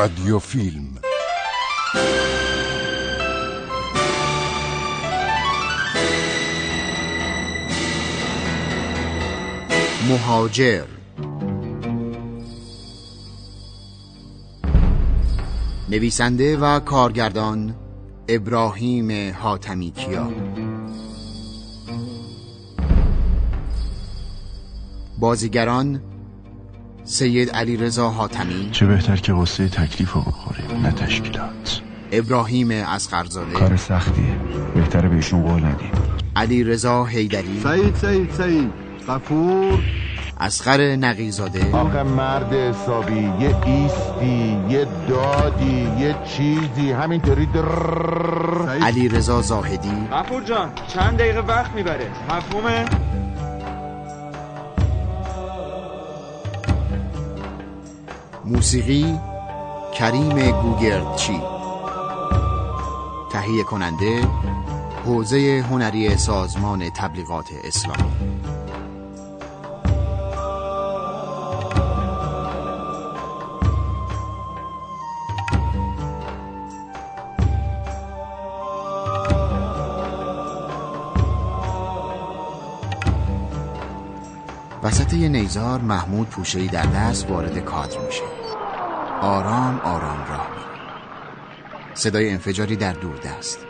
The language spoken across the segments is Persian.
رادیو فیلم مهاجر. نویسنده و کارگردان ابراهیم حاتمی کیا بازیگران سید علی رضا حاتمی. چه بهتر که قصه تکلیف رو بخوریم نه تشکیلات. ابراهیم اسقرزاده. کار سختیه. بهتره بهشون قول ندیم علی رضا حیدری. سعید سعید سعید. غفور. اسقر نقیزاده. آخه مرد حسابی یه ایستی یه دادی یه چیزی. همینطوری در. علی رضا زاهدی. غفور جان چند دقیقه وقت می‌بره؟ مفهومه؟ موسیقی کریم گوگردچی تهیه کننده حوزه هنری سازمان تبلیغات اسلامی. وسط نیزار محمود پوشهی در دست وارد کادر میشه. آرام آرام راه میره صدای انفجاری در دور دست.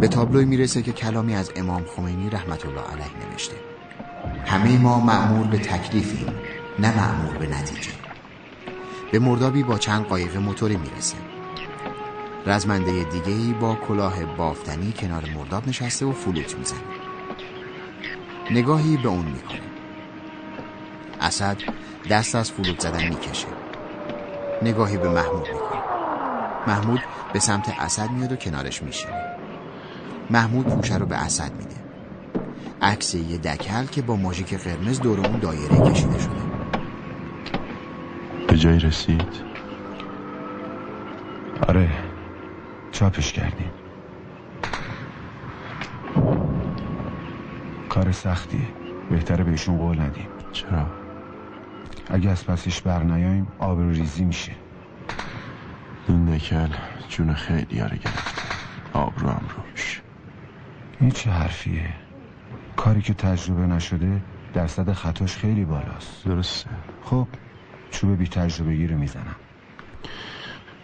به تابلوی می‌رسه که کلامی از امام خمینی رحمت الله علیه نوشته. همه ما معمول به تکلیفیم نه معمول به نتیجه. به مردابی با چند قایق موتوری می‌رسه. رزمنده دیگهی با کلاه بافتنی کنار مرداب نشسته و فلوت می‌زنه. نگاهی به اون می‌کنه. اسد دست از فلوت زدن می‌کشه. نگاهی به محمود می‌کنه محمود به سمت اسد میاد و کنارش میشینه. محمود پوشه رو به اسد میده. عکس یه دکل که با ماژیک قرمز دور اون دایره کشیده شده. به جایی رسید؟ آره چاپش کردیم. کار سختیه بهتره بهشون قول ندیم. چرا؟ اگه از پسش بر نیاییم آبرو ریزی میشه. این نکل جون خیلی رو گرفته. آبرو هم روش این چه حرفیه؟ کاری که تجربه نشده درصد خطاش خیلی بالاست. درسته. خب چوب بی تجربه رو می‌زنم.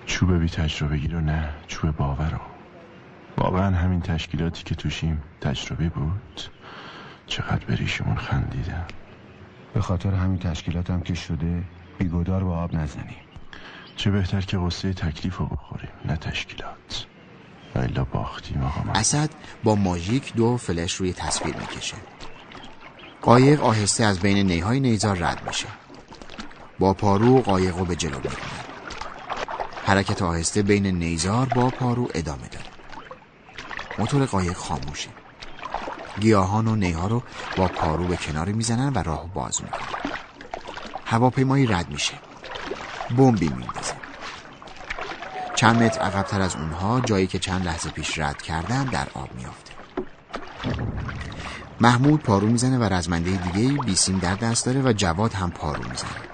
چوب بی تجربگی رو نه چوب باور رو. واقعا همین تشکیلاتی که توشیم تجربه بود. چقدر به ریشمون خندیدم به خاطر همین تشکیلاتم که شده بیگدار با آب نزنیم. چه بهتر که قصه تکلیف رو بخوریم نه تشکیلات. و الا باختیم آقا من اسد با ماژیک دو فلش روی تصویر می‌کشه. قایق آهسته از بین نیهای نیزار رد میشه. با پارو قایق رو به جلو می‌کنه حرکت آهسته بین نیزار با پارو ادامه داره. موتور قایق خاموشه. گیاهان و نیها رو با پارو به کنار می‌زنن و راه باز می‌کنن. هواپیمایی رد میشه. بمبی میندازه. چند متر عقبتر از اونها جایی که چند لحظه پیش رد کردن در آب میافته. محمود پارو می‌زنه و رزمنده دیگه بیسیم در دست داره و جواد هم پارو می‌زنه.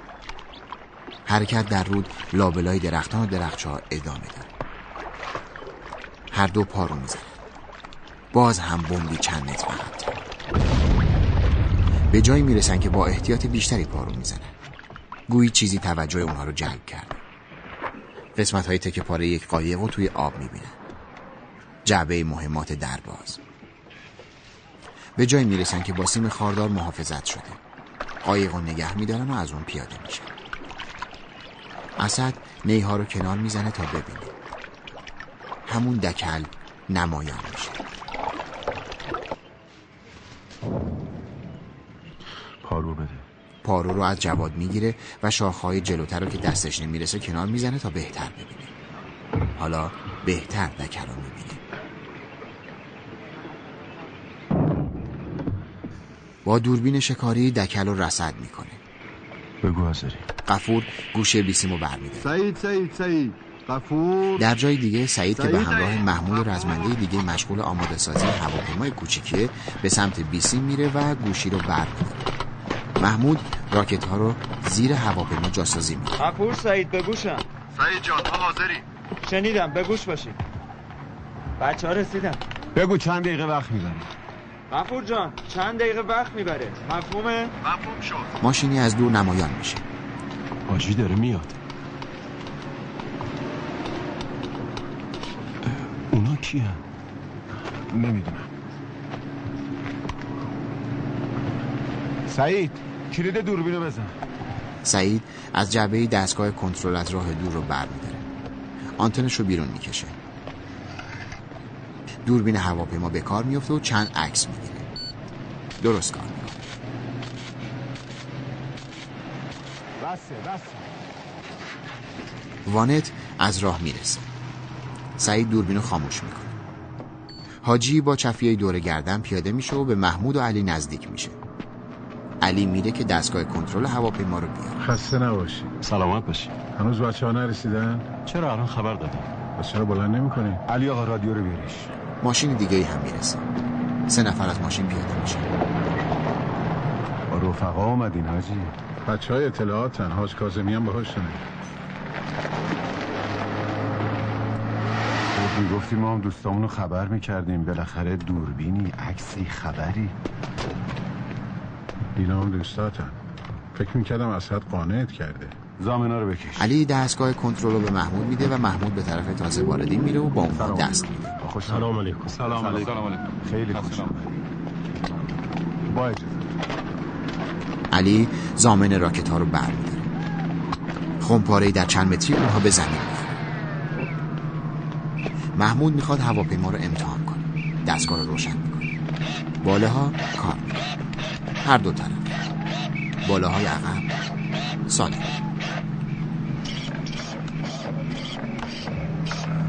حرکت در رود لابلای درختان و درخچه ها ادامه داره. هر دو پارو می‌زنن. باز هم بمبی چند متر عقبتر به جایی می‌رسن که با احتیاط بیشتری پارو می‌زنن. گویی چیزی توجه اونها رو جلب کرده قسمت های تکه پاره یک قایق رو توی آب می‌بینن. جعبه مهمات درباز. به جایی می‌رسن که با سیم خاردار محافظت شده. قایق رو نگه میدارن و از اون پیاده میشن. اسد نیها رو کنار می‌زنه تا ببینه. همون دکل نمایان میشه. پارو بده. پارو رو از جواد می‌گیره و شاخهای جلوتر رو که دستش نمی‌رسه کنار می‌زنه تا بهتر ببینه. حالا بهتر دکل رو می‌بینه. با دوربین شکاری دکل رو رصد می‌کنه. بگو حاضری. قفور گوشه بیسیمو برمیده سعید سعید سعید. در جای دیگه سعید که به. همراه محمود رزمنده دیگه مشغول آماده سازی هواپیمای کوچیکیه به سمت بیسیم میره و گوشی رو بر. محمود راکت ها رو زیر هواپیما جاسازی می‌کنه. غفور سعید بگوشم سعید جان ما حاضری؟ شنیدم به گوش باشید. بچه ها رسیدن. بگو چند دقیقه وقت می‌بری غفور جان چند دقیقه وقت می‌بره؟ مفهومه؟ مفهوم شد. ماشینی از دور نمایان میشه. حاجی داره میاد. اونا کیه؟ نمی‌دونم. سعید کلید دوربینو بزن. سعید از جعبه دستگاه کنترل از راه دور رو برمیداره. آنتنش رو بیرون می‌کشه. دوربین هواپیما به کار میفته و چند عکس می‌گیره. درست کار می‌کنه. بسه بسه. وانت از راه می‌رسه. سعید دوربین رو خاموش می‌کنه. حاجی با چفیه دور گردن پیاده میشه و به محمود و علی نزدیک میشه. علی میره که دستگاه کنترل هواپیما رو بیاره. خسته نباشی. سلامت باشی. هنوز بچه ها نرسیدن؟ چرا؟ الان خبر دادی؟ پس چرا بلند نمی کنی؟ علی آقا رادیو رو بیارش. ماشین دیگه ای هم می‌رسه. سه نفر از ماشین پیاده میشه. با رفقا اومدین حاجی. بچه های اطلاعاتن. حاج کازمی هم باهاشونه می‌گفتی ما هم دوستامون رو خبر می‌کردیم. بالاخره دوربینی عکسی خبری. اینا هم دوستاتن. فکر می‌کردم اسد قانعت کرده. زامنا رو بکش. علی دستگاه کنترل رو به محمود میده و محمود به طرف تازه واردی میره و با اونها دست میده. خوش سلام علیکم. سلام علیکم. خیلی خوش آمدید. با اجازه. علی زامن راکت ها رو بر میداره خمپاره در چند متری اونها به زمین محمود می‌خواد هواپیما رو امتحان کنه. دستگاه رو روشن می‌کنه. باله ها کار هر دو طرف. باله های عقب. سالم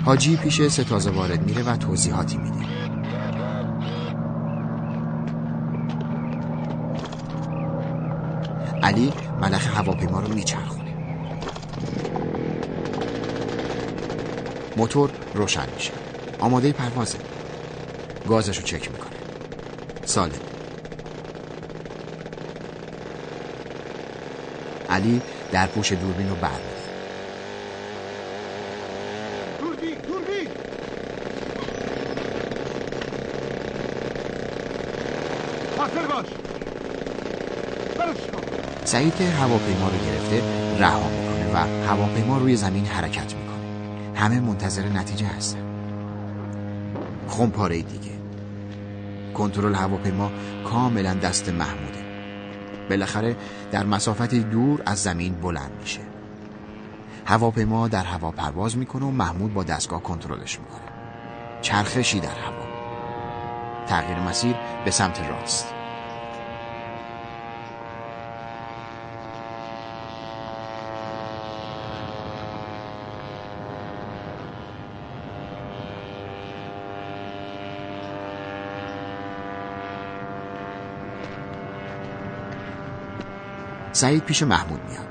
حاجی پیش ستازه وارد میره و توضیحاتی میده. علی ملخ هواپیما رو میچرخونه. موتور روشن میشه. آماده پروازه. گازش رو چک می‌کنه. سالم. علی در پوش دوربین رو برمیده دوربین دوربین! باش! سعید که هواپیما رو گرفته رها می‌کنه و هواپیما روی زمین حرکت می‌کنه. همه منتظر نتیجه هستن. خمپاره دیگه. کنترل هواپیما کاملا دست محموده. بالاخره در مسافتی دور از زمین بلند میشه. هواپیما در هوا پرواز می‌کنه و محمود با دستگاه کنترلش می‌کنه. چرخشی در هوا. تغییر مسیر به سمت راست. سعید پیش محمود میاد.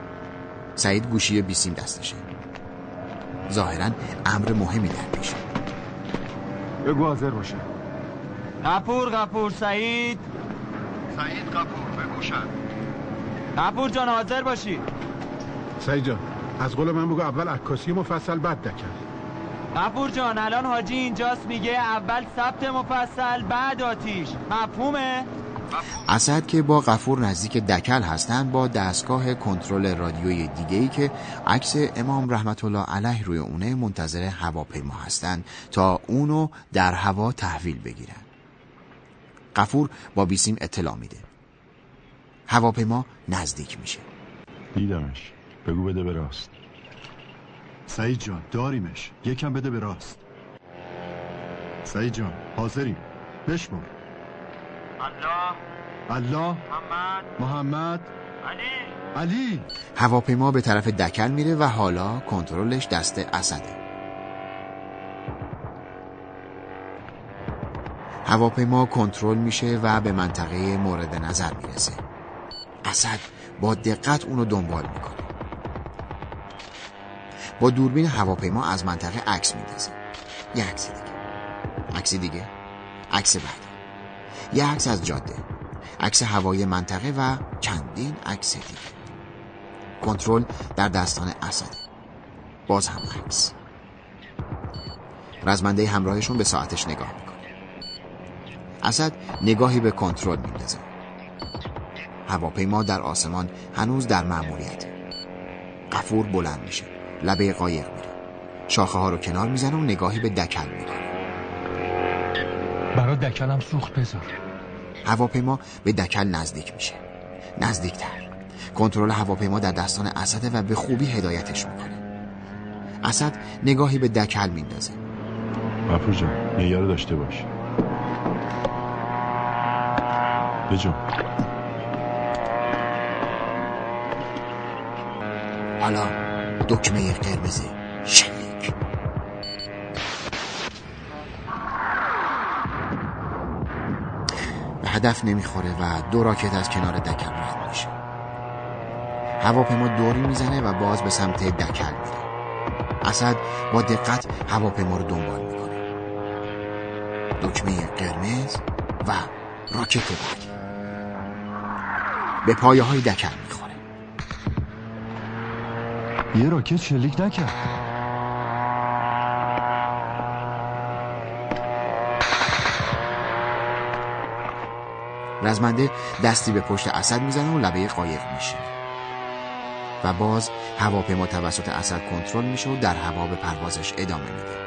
سعید گوشی بیسیم دستشه. ظاهرا امر مهمی در پیشه بگو حاضر باشه. غفور غفور سعید. سعید قبور بگوشن غفور جان حاضر باشی. سعید جان از قول من بگو اول عکاسی مفصل بعد دکل غفور جان الان حاجی اینجاست میگه اول ثبت مفصل بعد آتیش. مفهومه؟ اسد که با غفور نزدیک دکل هستند با دستگاه کنترل رادیویی دیگه ای که عکس امام رحمت الله علیه روی اونه منتظر هواپیما هستند تا اونو در هوا تحویل بگیرن غفور با بیسیم اطلاع میده. هواپیما نزدیک میشه. دیدمش. بگو بده به راست. سعید جان داریمش. یکم بده به راست. سعید جان حاضریم. بشمار. الله. الله. محمد. محمد. علی. علی. هواپیما به طرف دکل میره و حالا کنترلش دست اسده. هواپیما کنترل میشه و به منطقه مورد نظر می‌رسه. اسد با دقت اونو دنبال می‌کنه. با دوربین هواپیما از منطقه عکس میندازه. یه عکس دیگه. عکس دیگه؟ عکس بعدی. یه عکس از جاده. عکس هوای منطقه و چندین عکس دیگه. کنترل در دستان اسده باز هم عکس. رزمنده همراهشون به ساعتش نگاه می‌کنه. اسد نگاهی به کنترل میندازه. هواپیما در آسمان هنوز در مأموریت قفور بلند میشه. لبه قایق میره. شاخه ها رو کنار می‌زنه و نگاهی به دکل می‌کنه. برای دکلم سوخت بذار. هواپیما به دکل نزدیک میشه. نزدیکتر. کنترل هواپیما در دستان اسد و به خوبی هدایتش می‌کنه. اسد نگاهی به دکل میندازه. غفور جان یه داشته باش. بجا حالا دکمه قرمز شلیک. هدف نمی‌خوره و دو راکت از کنار دکل رد میشه. هواپیما دوری می‌زنه و باز به سمت دکل میره. اسد با دقت هواپیما رو دنبال می‌کنه. دکمه قرمز و راکت بعدی به پایه های دکل می‌خوره. یه راکت شلیک نکرد. رزمنده دستی به پشت اسد می‌زنه و لبه قایق میشه. و باز هواپیما توسط اسد کنترل میشه و در هوا به پروازش ادامه میده.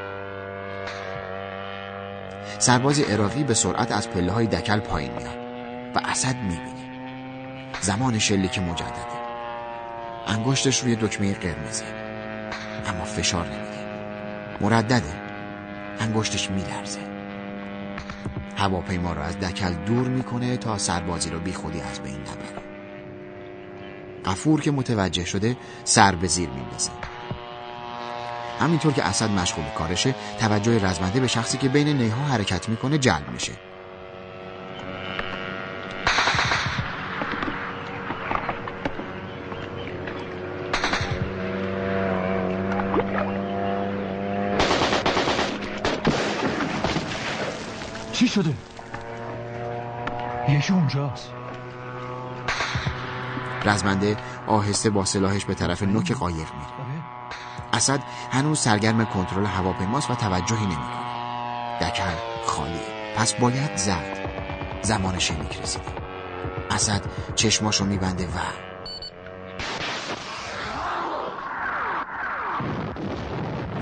سرباز عراقی به سرعت از پله های دکل پایین میاد و اسد می‌بینه. زمان شلیک مجدده. انگشتش روی دکمه قرمزه. اما فشار نمیده. مردده. انگشتش میلرزه. هواپیما را از دکل دور می‌کنه تا سربازی رو بی خودی از بین نبره. قفور که متوجه شده سر به زیر میندازه همینطور که اسد مشغول کارشه توجه رزمنده به شخصی که بین نیها حرکت می‌کنه جلب میشه. شده؟ یکی اونجاست. رزمنده آهسته با سلاحش به طرف نوک قایق میره. اسد هنوز سرگرم کنترل هواپیماست و توجهی نمی‌کنه. دکل خالیه پس باید زد زمان شلیک اسد چشماشو میبنده و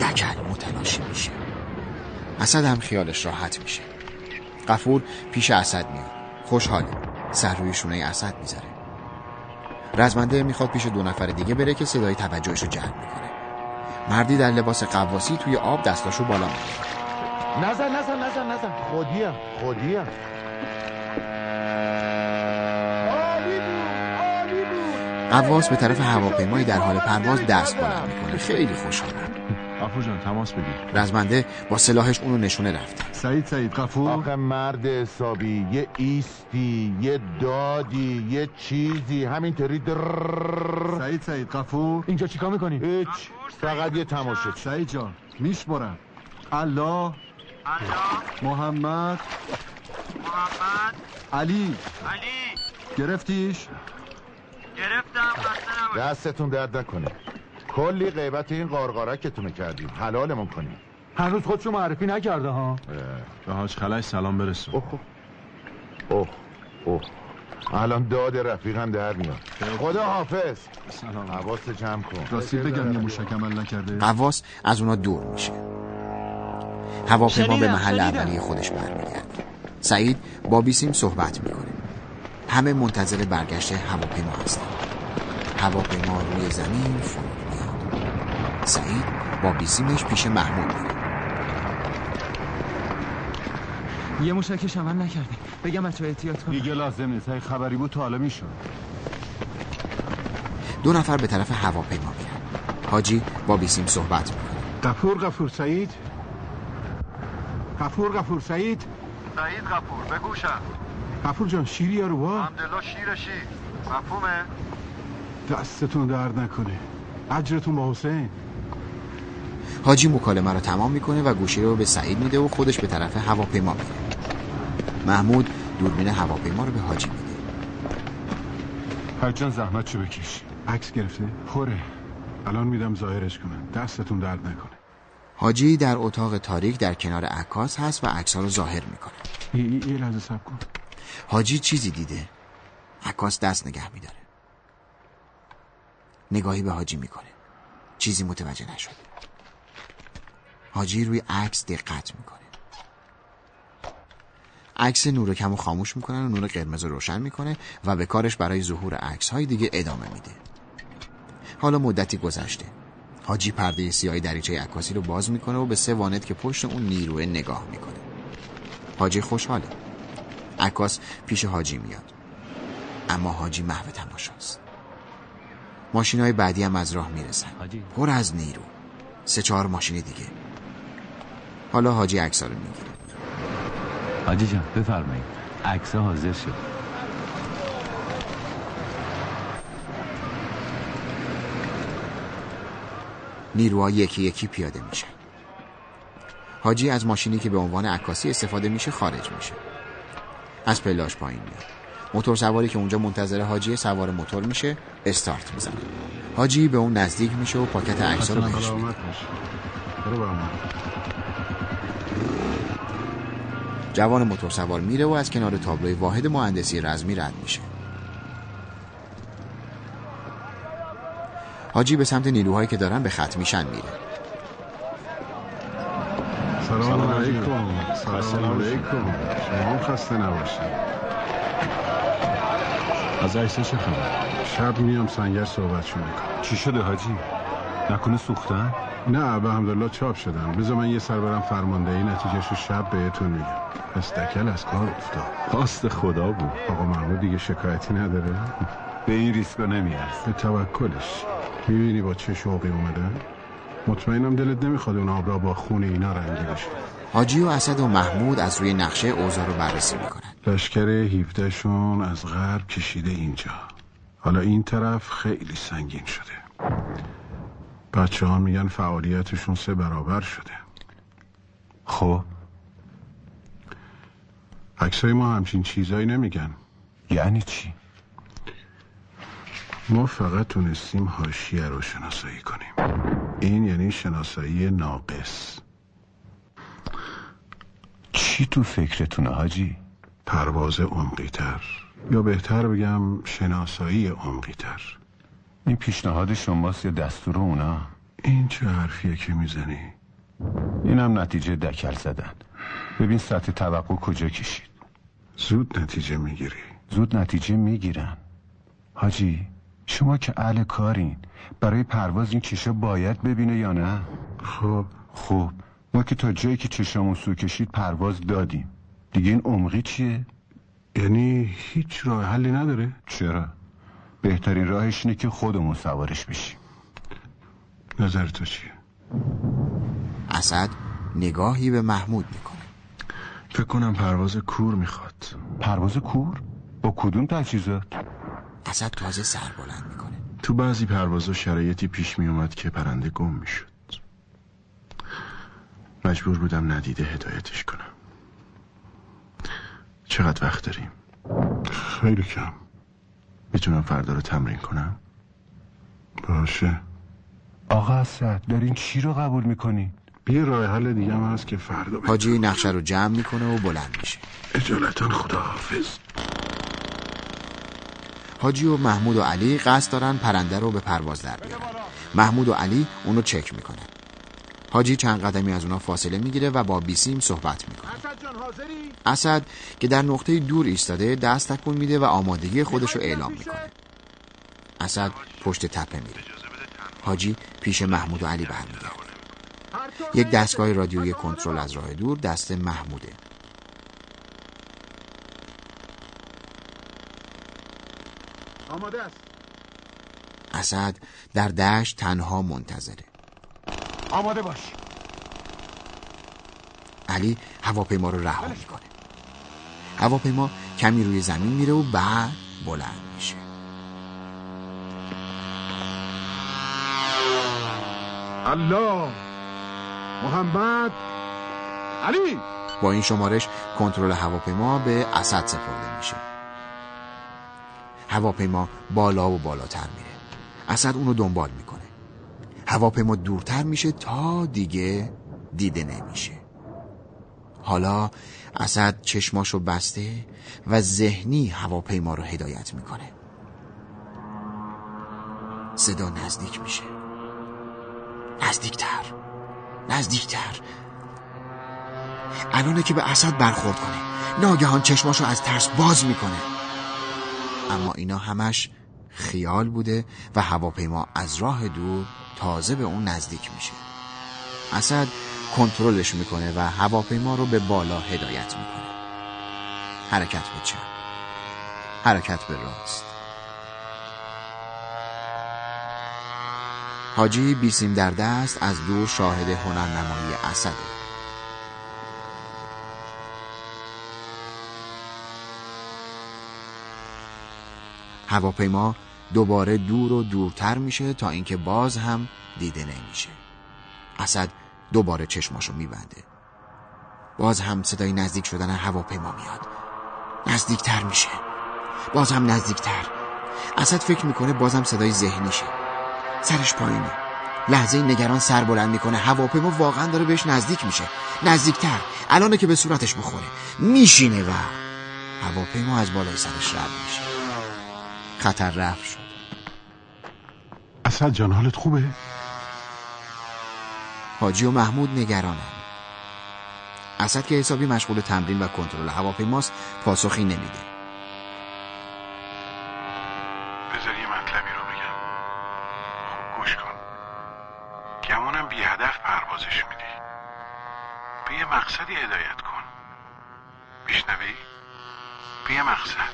دکل متلاشی میشه. اسد هم خیالش راحت میشه. قفور پیش اسد میاد. خوشحاله. سر روی شونه اسد می‌ذاره. رزمنده می‌خواد پیش دو نفر دیگه بره که صدای توجهش رو جلب می‌کنه. مردی در لباس قواسی توی آب دستاشو بالا می‌بره نزن نزن نزن نزن. خودیم خودیم قواس به طرف هواپیمایی در حال پرواز دست بلند می‌کنه. خیلی خوشحاله. غفور جان تماس بگیر. رزمنده با سلاحش اونو نشونه رفته سعید سعید قفور آخه مرد حسابی یه ایستی یه دادی یه چیزی همینطوری در سعید سعید قفور اینجا چیکار می‌کنی؟ هیچ. فقط یه تماشا سعید جان میشمرم الله. محمد. محمد. علی. علی. گرفتیش؟ گرفتم دستتون درد نکنه. کلی غیبت این قارقارکتونه کردیم حلالمون کنیم. هنوز خودشو معرفی نکرده ها؟ به حاج خلش سلام برسون اوه اوه اوه الان داد رفیقم در میاد. خدا حافظ. سلام. حواس جمع کن. راستی بگم یه موشک عمل نکرده؟ قواس از اونا دور میشه. هواپیما به محل. اولیه خودش برمیگرده. سعید با بیسیم صحبت می‌کنه. همه منتظر برگشت هواپیما هستن. هواپیما روی زمین فرود میاد سعید با بیسیمش پیش محمود. میره یه موشکش عمل نکردیم. بگم بچه احتیاط کن دیگه لازم نیست. خبری بود تا حالا می‌شد دو نفر به طرف هواپیما میرن. حاجی با بیسیم صحبت می‌کنه. غفور غفور سعید. غفور غفور سعید. سعید غفور بگوشم غفور جان شیری یارو با حمدالله شیرشی مفهومه؟ دستتون درد نکنه. اجرتون با حسین. حاجی مکالمه رو تمام می‌کنه و گوشی رو به سعید میده و خودش به طرف هواپیما میره. محمود دوربین هواپیما رو به حاجی میده. حاج جان زحمت چو بکش؟ عکس گرفته؟ خوره. الان میدم ظاهرش کنن دستتون درد نکنه. حاجی در اتاق تاریک در کنار عکاس هست و عکس‌ها رو ظاهر می‌کنه. یه, یه لحظه سب کن. حاجی چیزی دیده. عکاس دست نگه میداره. نگاهی به حاجی می‌کنه. چیزی متوجه نشده. حاجی روی عکس دقت می‌کنه. عکس نور کم و خاموش می‌کنن و نور قرمز رو روشن می‌کنه و به کارش برای ظهور عکس های دیگه ادامه میده. حالا مدتی گذشته. حاجی پرده سیاهی دریچه عکاسی رو باز می‌کنه و به سه وانت که پشت اون نیروه نگاه می‌کنه. حاجی خوشحاله. عکاس پیش حاجی میاد. اما حاجی محو تماشاست. ماشین های بعدی هم از راه می‌رسن. پر از نیرو. سه چهار ماشین دیگه. حالا حاجی عکس‌ها رو می‌گیره حاجی جان بفرمایید. عکس حاضر شد. نیروها یکی یکی پیاده میشه حاجی از ماشینی که به عنوان عکاسی استفاده میشه خارج میشه. از پلاش پایین میاد. موتور سواری که اونجا منتظر حاجی سوار موتور میشه استارت می‌زنه. حاجی به اون نزدیک میشه و پاکت عکس رو جوان موتور سوار میره و از کنار تابلوی واحد مهندسی رزمی رد میشه. حاجی به سمت نیروهایی که دارن به خط میشن میره. سلام علیکم. سلام علیکم. شما خسته نباشید. از عکس چه خبر؟ شب میام سنگر صحبتشون می‌کنم چی شده حاجی؟ نکنه سوختن؟ نه به همدلله چاپ شدن بذار من یه سر برم فرماندهی نتیجهشو شب بهتون میگم. استکل از کار افتاد. خواست خدا بود. آقا محمود دیگه شکایتی نداره. به این ریسکا نمیارز به توکلش. می‌بینی با چه شوقی اومده؟ مطمئنم دلت نمی‌خواد اون آب را با خون اینا رنگی بشه. حاجی و اسد و محمود از روی نقشه اوضاع رو بررسی می‌کنن. لشکر 17 شون از غرب کشیده اینجا. حالا این طرف خیلی سنگین شده. بچه ها میگن فعالیتشون سه برابر شده. خب. عکسای ما همچین چیزایی نمیگن. یعنی چی؟ ما فقط تونستیم حاشیه رو شناسایی کنیم. این یعنی شناسایی ناقص. چی تو فکرتونه حاجی؟ پرواز عمقیتر. یا بهتر بگم شناسایی عمقیتر. این پیشنهاد شماست یا دستور اونا؟ این چه حرفیه که می‌زنی؟ اینم نتیجه دکل زدن. ببین سطح توقع کجا کشید. زود نتیجه می‌گیری. زود نتیجه می‌گیرن. حاجی شما که اهل کارین برای پرواز این چیشا باید ببینه یا نه؟ خب. خب ما که تا جایی که چشامون سو کشید پرواز دادیم. دیگه این عمقی چیه؟ یعنی هیچ راه حلی نداره؟ چرا؟ بهترین راهش اینه که خودمون سوارش بشیم. نظر تو چیه؟ اسد نگاهی به محمود می‌کنه. فکر کنم پرواز کور می‌خواد. پرواز کور؟ با کدوم تجهیزات اسد تازه سر بلند می‌کنه. تو بعضی پروازها شرایطی پیش میومد که پرنده گم می‌شد. مجبور بودم ندیده هدایتش کنم. چقدر وقت داریم؟ خیلی کم. می‌تونم فردا رو تمرین کنم؟ باشه. آقا اسد دارین چی رو قبول می‌کنین یه راه حل دیگه هم هست که فردا حاجی نقشه رو جمع می‌کنه و بلند میشه. اجالتا خداحافظ. حاجی و محمود و علی قصد دارن پرنده رو به پرواز در بیارن. محمود و علی اونو چک می‌کنن. حاجی چند قدمی از اونا فاصله می‌گیره و با بیسیم صحبت می‌کنه. اسد که در نقطه دور ایستاده دست تکون میده و آمادگی خودش رو اعلام می‌کنه. اسد پشت تپه میره. حاجی پیش محمود و علی برمیگرده یک دستگاه رادیویی کنترل از راه دور دست محموده. آماده است. اسد در دشت تنها منتظره. آماده باش. علی هواپیما رو رها می‌کنه. هواپیما کمی روی زمین میره و بعد بلند میشه. الله. محمد. علی. با این شمارش کنترل هواپیما به اسد سپرده میشه. هواپیما بالا و بالاتر میره. اسد اونو دنبال می‌کنه. هواپیما دورتر میشه تا دیگه دیده نمیشه. حالا اسد چشماشو بسته و ذهنی هواپیما رو هدایت می‌کنه. صدا نزدیک میشه. نزدیکتر. نزدیکتر. الانه که به اسد برخورد کنه. ناگهان چشماشو از ترس باز می‌کنه. اما اینا همش خیال بوده و هواپیما از راه دور تازه به اون نزدیک میشه. اسد کنترلش می‌کنه و هواپیما رو به بالا هدایت می‌کنه. حرکت به چپ. حرکت به راست. حاجی بیسیم در دست از دور شاهد هنرنمایی اسده هواپیما دوباره دور و دورتر میشه تا اینکه باز هم دیده نمیشه. اسد دوباره چشماشو میبنده. باز هم صدای نزدیک شدن هواپیما میاد. نزدیکتر میشه. باز هم نزدیکتر. اسد فکر می‌کنه بازم صدای ذهنیشه. سرش پایینه. لحظه نگران سر بلند می‌کنه. هواپیما واقعا داره بهش نزدیک میشه. نزدیکتر. الانه که به صورتش بخوره. میشینه و هواپیما از بالای سرش رد میشه. خطر رفت شد. اسد جان حالت خوبه؟ حاجی و محمود نگرانن اسد که حسابی مشغول تمرین و کنترل هواپیماست پاسخی نمیده بذار یه مطلبی رو بگم خوب گوش کن گمونم بی هدف پروازش میدی به یه مقصدی هدایت کن میشنوی؟ به یه مقصد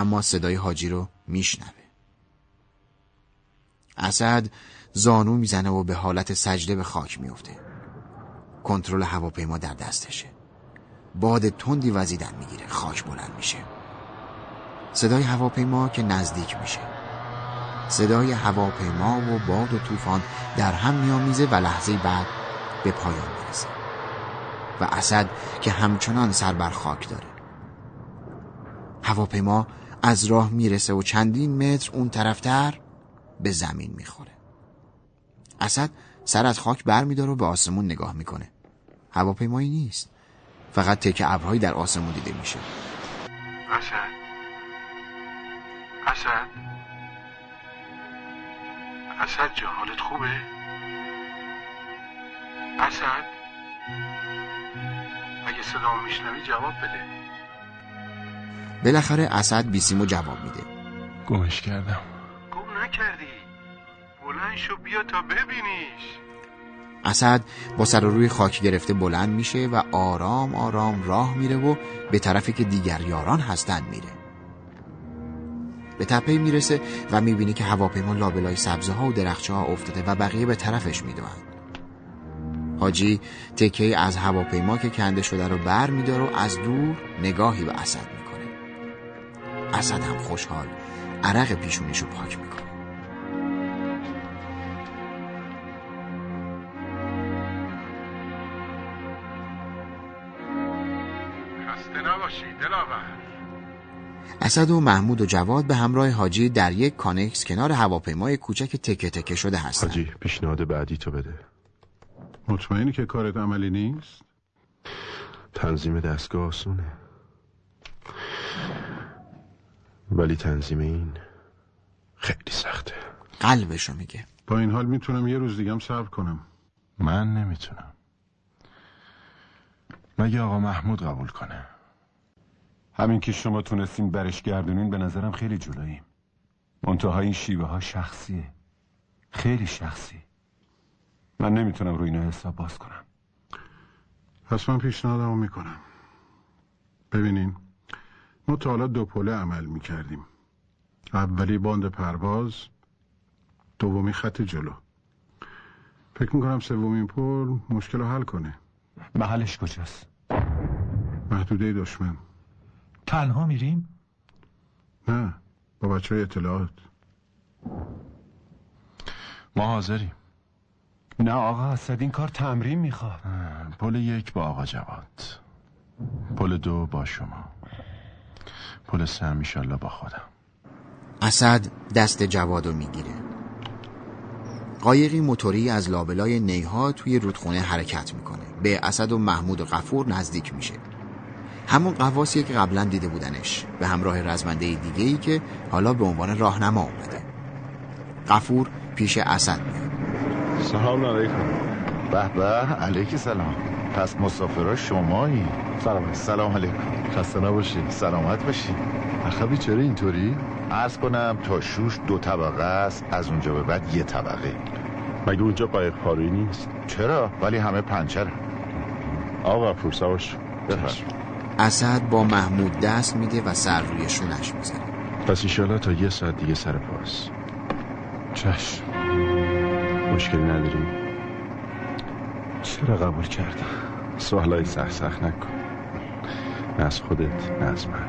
اما صدای حاجی رو میشنوه. اسد زانو می‌زنه و به حالت سجده به خاک میفته کنترل هواپیما در دستشه. باد تندی وزیدن می‌گیره. خاک بلند میشه. صدای هواپیما که نزدیک میشه. صدای هواپیما و باد و طوفان در هم میامیزه و لحظه بعد به پایان می‌رسه. و اسد که همچنان سر بر خاک داره. هواپیما از راه می‌رسه و چندین متر اون طرفتر به زمین می‌خوره. اسد سر از خاک بر میداره و به آسمون نگاه می‌کنه. هواپیمایی نیست. فقط تک ابرهایی در آسمون دیده میشه. اسد. اسد. اسد جان حالت خوبه؟ اسد. اگه صدا میشنوی جواب بده. بالاخره اسد بیسیمو جواب میده. گمش کردم. گم نکردی. بلند شو بیا تا ببینیش. اسد با سر روی خاک گرفته بلند میشه و آرام آرام راه میره و به طرفی که دیگر یاران هستن میره. به تپه می‌رسه و می‌بینه که هواپیما لابلای سبزه ها و درخچه ها افتاده و بقیه به طرفش می‌دوند. حاجی تکه از هواپیما که کنده شده رو بر میداره و از دور نگاهی به اسد می‌کنه اسد هم خوشحال. عرق پیشونیشو پاک می‌کنه. خسته نباشی دلاور. اسد و محمود و جواد به همراه حاجی در یک کانکس کنار هواپیمای کوچک تکه تکه شده هستند. حاجی پیشنهاد بعدی تو بده. مطمئنی که کارت عملی نیست؟ تنظیم دستگاه آسونه. ولی تنظیم این خیلی سخته. قلبشو میگه. با این حال می‌تونم یه روز دیگم صبر کنم. من نمی‌تونم. مگه آقا محمود قبول کنه؟ همین که شما تونستین برش گردونین به نظرم خیلی جلوییم منتها این شیوه ها شخصیه. خیلی شخصی. من نمی‌تونم روی اینا حساب باز کنم. پس من پیشنهادمو می‌کنم. ببینین ما تا حالا دو پله عمل می‌کردیم. اولی باند پرواز دومی خط جلو. فکر می‌کنم سومین پل مشکل رو حل کنه. محلش کجاست؟ محدوده دشمن. تنها میریم؟ نه با بچه های اطلاعات. ما حاضریم. نه آقا اسد این کار تمرین می‌خواد. پل یک با آقا جواد. پل دو با شما. پل هم ایشالله با خودم. اسد دست جوادو می‌گیره. قایقی موتوری از لابلای نیها توی رودخونه حرکت می‌کنه. به اسد و محمود و غفور نزدیک میشه. همون قواسیه که قبلا دیده بودنش به همراه رزمنده دیگه ای که حالا به عنوان راهنما اومده. غفور پیش اسد میاد. سلام علیکم. به به. علیک سلام. پس مسافرها شمایی. سلام سلام علیکم. خسته نباشی سلامت باشی. اخبی چرا اینطوری؟ عرض کنم تا شوش دو طبقه است از اونجا به بعد یه طبقه. مگه اونجا قایق پارویی نیست؟ چرا؟ ولی همه پنچره آقا غفور سواش بفرم. اسد با محمود دست میده و سر روی شونش می‌زنه. پس ایشالا تا یه ساعت دیگه سر پاس. چشم مشکلی نداریم. چرا قبول کردم؟ سوالای سخت سخت نکن. نه از خودت نه از من.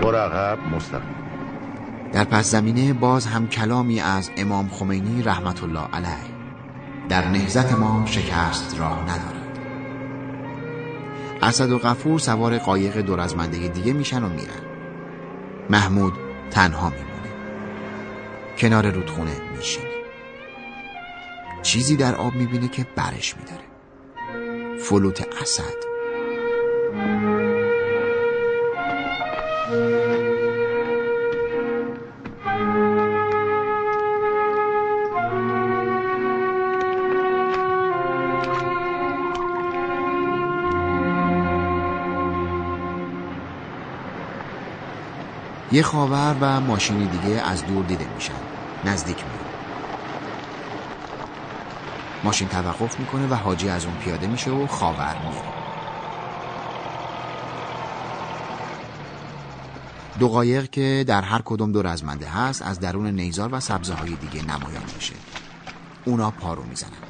برو عقب مستقیم. در پس زمینه باز هم کلامی از امام خمینی رحمت الله علیه. در نهزت ما شکست راه ندارد. اسد و غفور سوار قایق دور از منده دیگه میشن و میرن. محمود تنها میمونه. کنار رودخونه میشینه چیزی در آب می‌بینه که برش میداره. فلوت اسد. یه خاور و ماشینی دیگه از دور دیده میشن. نزدیک میاد ماشین توقف می‌کنه و حاجی از اون پیاده میشه و خاور میره دو قایق که در هر کدوم دو رزمنده هست از درون نیزار و سبزه های دیگه نمایان میشه. اونا پارو می‌زنن.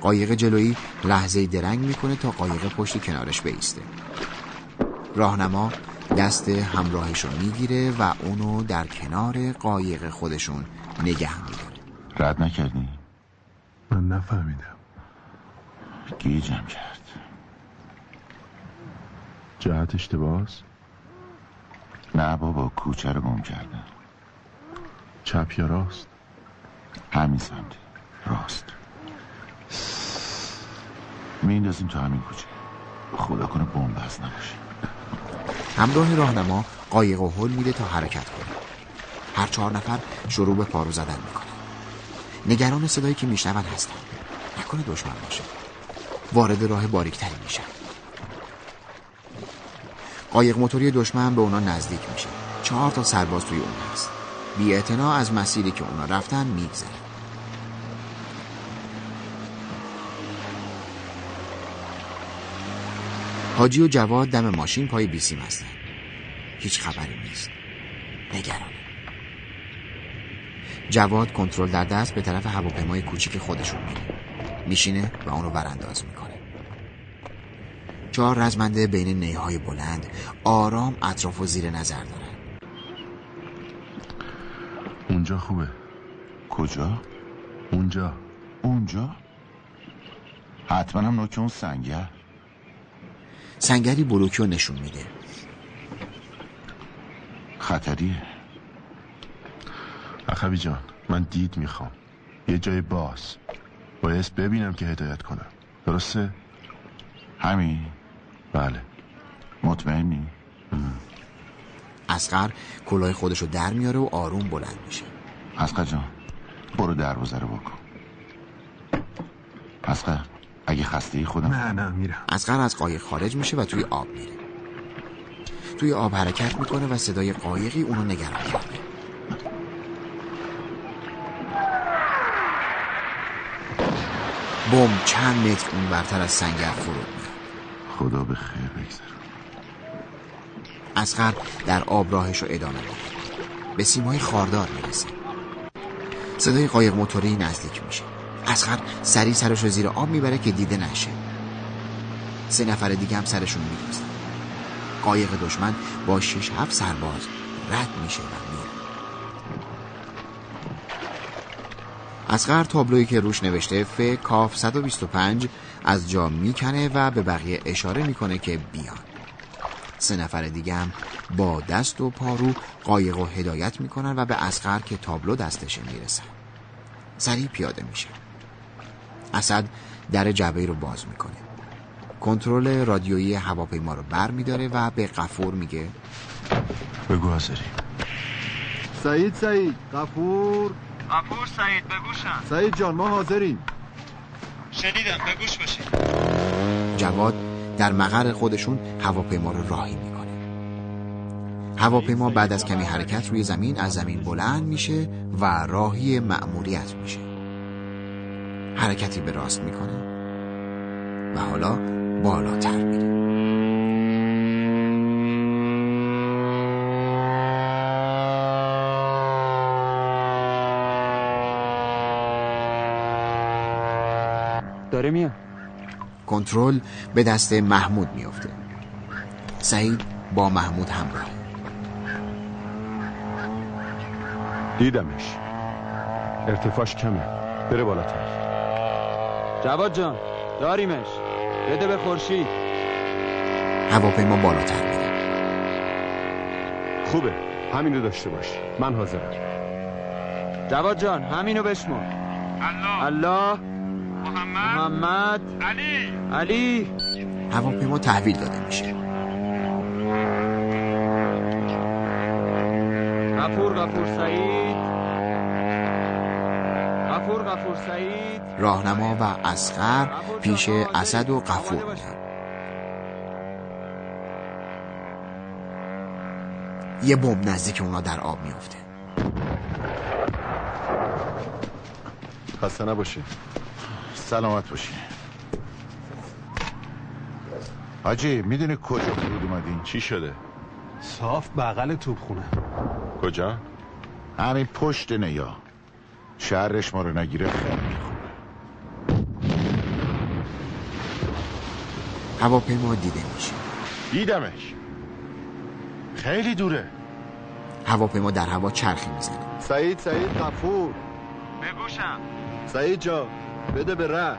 قایق جلویی لحظه درنگ می‌کنه تا قایق پشتی کنارش بیسته. راهنما دست همراهش رو می‌گیره و اونو در کنار قایق خودشون نگه میداره. رد نکردی؟ من نفهمیدم. گیجم کرد. جهت اشتباس؟ نه بابا کوچه رو گم کردم چپ یا راست؟ همین سمت. راست. میندازیم تو همین کوچه. خدا کنه بومبست نباشه. همراه راهنما قایق و هل میده تا حرکت کنه. هر چهار نفر شروع به پارو زدن می‌کنن. نگران صدایی که میشنون هستن. نکنه دشمن باشه. وارد راه باریکتری میشن. قایق موتوری دشمن به اونا نزدیک میشه. چهار تا سرباز توی اون هست. بی از مسیری که اونا رفتن میگذره. حاجی و جواد دم ماشین پای بیسیم هستن هیچ خبری نیست. نگرانه. جواد کنترل در دست به طرف هواپیمای کوچیک خودشون میره. میشینه و اونو برانداز می‌کنه. چهار رزمنده بین نیهای بلند آرام اطراف و زیر نظر دارن. اونجا خوبه. کجا؟ اونجا. اونجا؟ حتما هم نوک اون سنگه. سنگری بلوکی رو نشون میده. خطریه. اخوی جان من دید می‌خوام. یه جای باز. باید ببینم که هدایت کنم. درسته؟ همین. بله. مطمئنی؟ اسقر کلاه خودشو در میاره و آروم بلند میشه. اسقر جان برو دروازه رو بکن. اسقر اگه خسته ای خودم. نه نه میرم. اسقر از قایق خارج میشه و توی آب میره. توی آب حرکت می‌کنه و صدای قایقی اونو نگران کرده بم چند متر اون برتر از سنگر فرود میاد. خدا به خیر بگذر. اسقر در آب راهش رو ادامه میده. به سیمای خاردار می‌رسه. صدای قایق موتوری نزدیک میشه. اسقر سری سرش رو زیر آب می‌بره که دیده نشه. سه نفر دیگه هم سرشون میدوزن قایق دشمن با شش هفت سرباز رد میشه و میره. اسقر تابلویی که روش نوشته ف کاف 125 از جا می‌کنه و به بقیه اشاره می‌کنه که بیان. سه نفر دیگه هم با دست و پارو قایق و هدایت می‌کنن و به اسقر که تابلو دستشه می‌رسن. سریع پیاده میشه. اسد در جبهه رو باز می‌کنه. کنترل رادیویی هواپیما رو بر میداره و به قفور میگه بگو حاضری. سعید سعید. قفور غفور سعید بگوشم. سعید جان ما حاضریم. شنیدم بگوش باشید جواد در مقر خودشون هواپیما رو راهی می‌کنه. هواپیما بعد از کمی حرکت روی زمین از زمین بلند میشه و راهی مأموریت میشه. حرکتی به راست می‌کنه و حالا بالاتر میره داره میاد. کنترل به دست محمود میفته سعید با محمود همراه. دیدمش. ارتفاعش کمه. بره بالاتر. جواد جان داریمش. بده به خورشید. هواپیما بالاتر میره. خوبه. همین رو داشته باش. من حاضرم. جواد جان همینو بشمر الله. الله. محمد. محمد. علی. علی. هواپیما تحویل داده میشه. غفور غفور سعید غفور غفور سعید. راهنما و اسقر پیش اسد و قفور میان یه بمب نزدیک اونا در آب میفته خسته نباشی. سلامت باشی. حاجی می‌دونی کجا فرود اومدین؟ چی شده؟ صاف بغل توپخونه. کجا؟ همین پشت نیا. شهرش ما رو نگیره خیلی خوبه. هواپیما دیده میشه. دیدمش. خیلی دوره. هواپیما در هوا چرخی می‌زنه. سعید سعید قفور بگوشم. سعید جان بده به رد.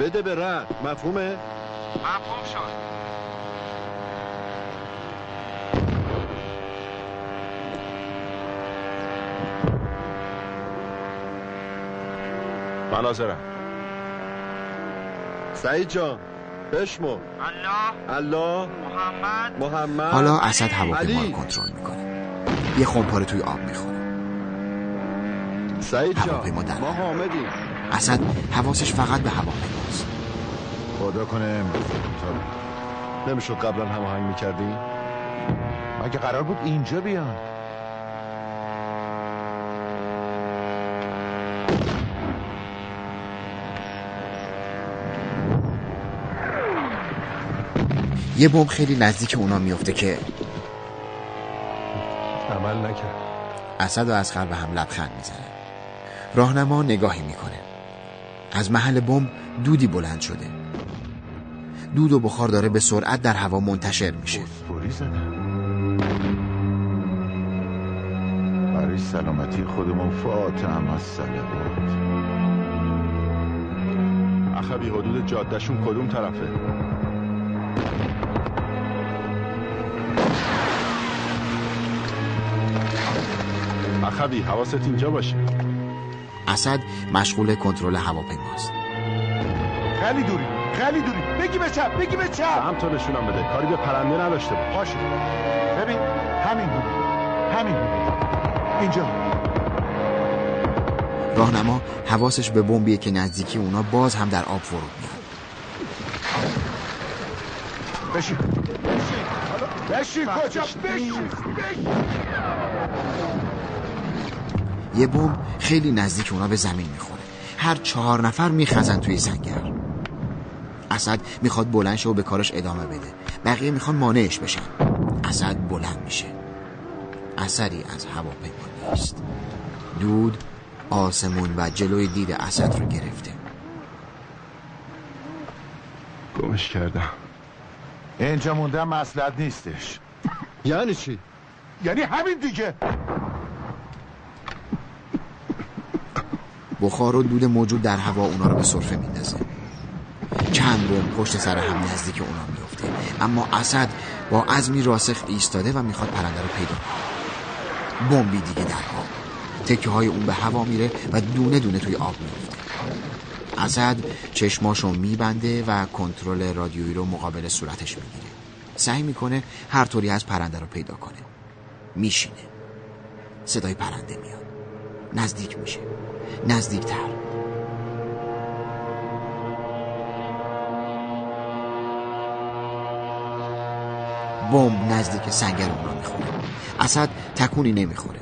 بده به رد. مفهومه؟ مفهوم شد. من حاضرم. سعید جان بشمر. الله. الله. محمد. محمد. حالا اسد هواپیما رو. کنترل می‌کنه. یه خمپاره توی آب می‌خوره. سعید هواپیما جان در ما. حامدیم. اسد حواسش فقط به هواپیماست خدا کنه نمی‌شد قبلا هماهنگ می‌کردیم مگه قرار بود اینجا بیان؟ یه بمب خیلی نزدیک اونا میفته که عمل نکرد. اسد و اسقر به هم لبخند می‌زنن راهنما نگاهی می‌کنه. از محل بمب دودی بلند شده. دود و بخار داره به سرعت در هوا منتشر میشه. برای سلامتی خودمون فاتحه از صلوات اخبی حدود جادهشون کدوم طرفه؟ اخبی حواست اینجا باشه. اسد مشغول کنترل هواپیماست. خیلی دوری خیلی دوری. بگی به چپ بگی به چپ. هم تو نشونم بده. کاری به پرنده نداشته باش. باشه. ببین همین بود. همین بود. اینجا. راهنما حواسش به بمبیه که نزدیکی اونا باز هم در آب فرود میاد. بشین. بشین. کجا؟ بشین. یه بمب خیلی نزدیک اونا به زمین می‌خوره. هر چهار نفر میخزن توی سنگر. اسد می‌خواد بلند شه و به کارش ادامه بده. بقیه می‌خوان مانعش بشن. اسد بلند میشه. اثری از هواپیما نیست. دود آسمون و جلوی دید اسد رو گرفته. گمش کردم. اینجا موندن مسلحت نیستش. یعنی چی؟ یعنی همین دیگه. بخار و دود موجود در هوا اونا رو به سرفه میندازه. چند بمب پشت سر هم نزدیک اونا میفته اما اسد با عزمی راسخ ایستاده و می‌خواد پرنده رو پیدا کنه. بمبی دیگه در آب تکه های اون به هوا میره و دونه دونه توی آب میفته اسد چشماشو میبنده و کنترل رادیویی رو مقابل صورتش می‌گیره. سعی می‌کنه هر طوری از پرنده رو پیدا کنه. میشینه. صدای پرنده میاد. نزدیک میشه. نزدیکتر. بمب نزدیک سنگر اون را می‌خوره. اسد تکونی نمی‌خوره.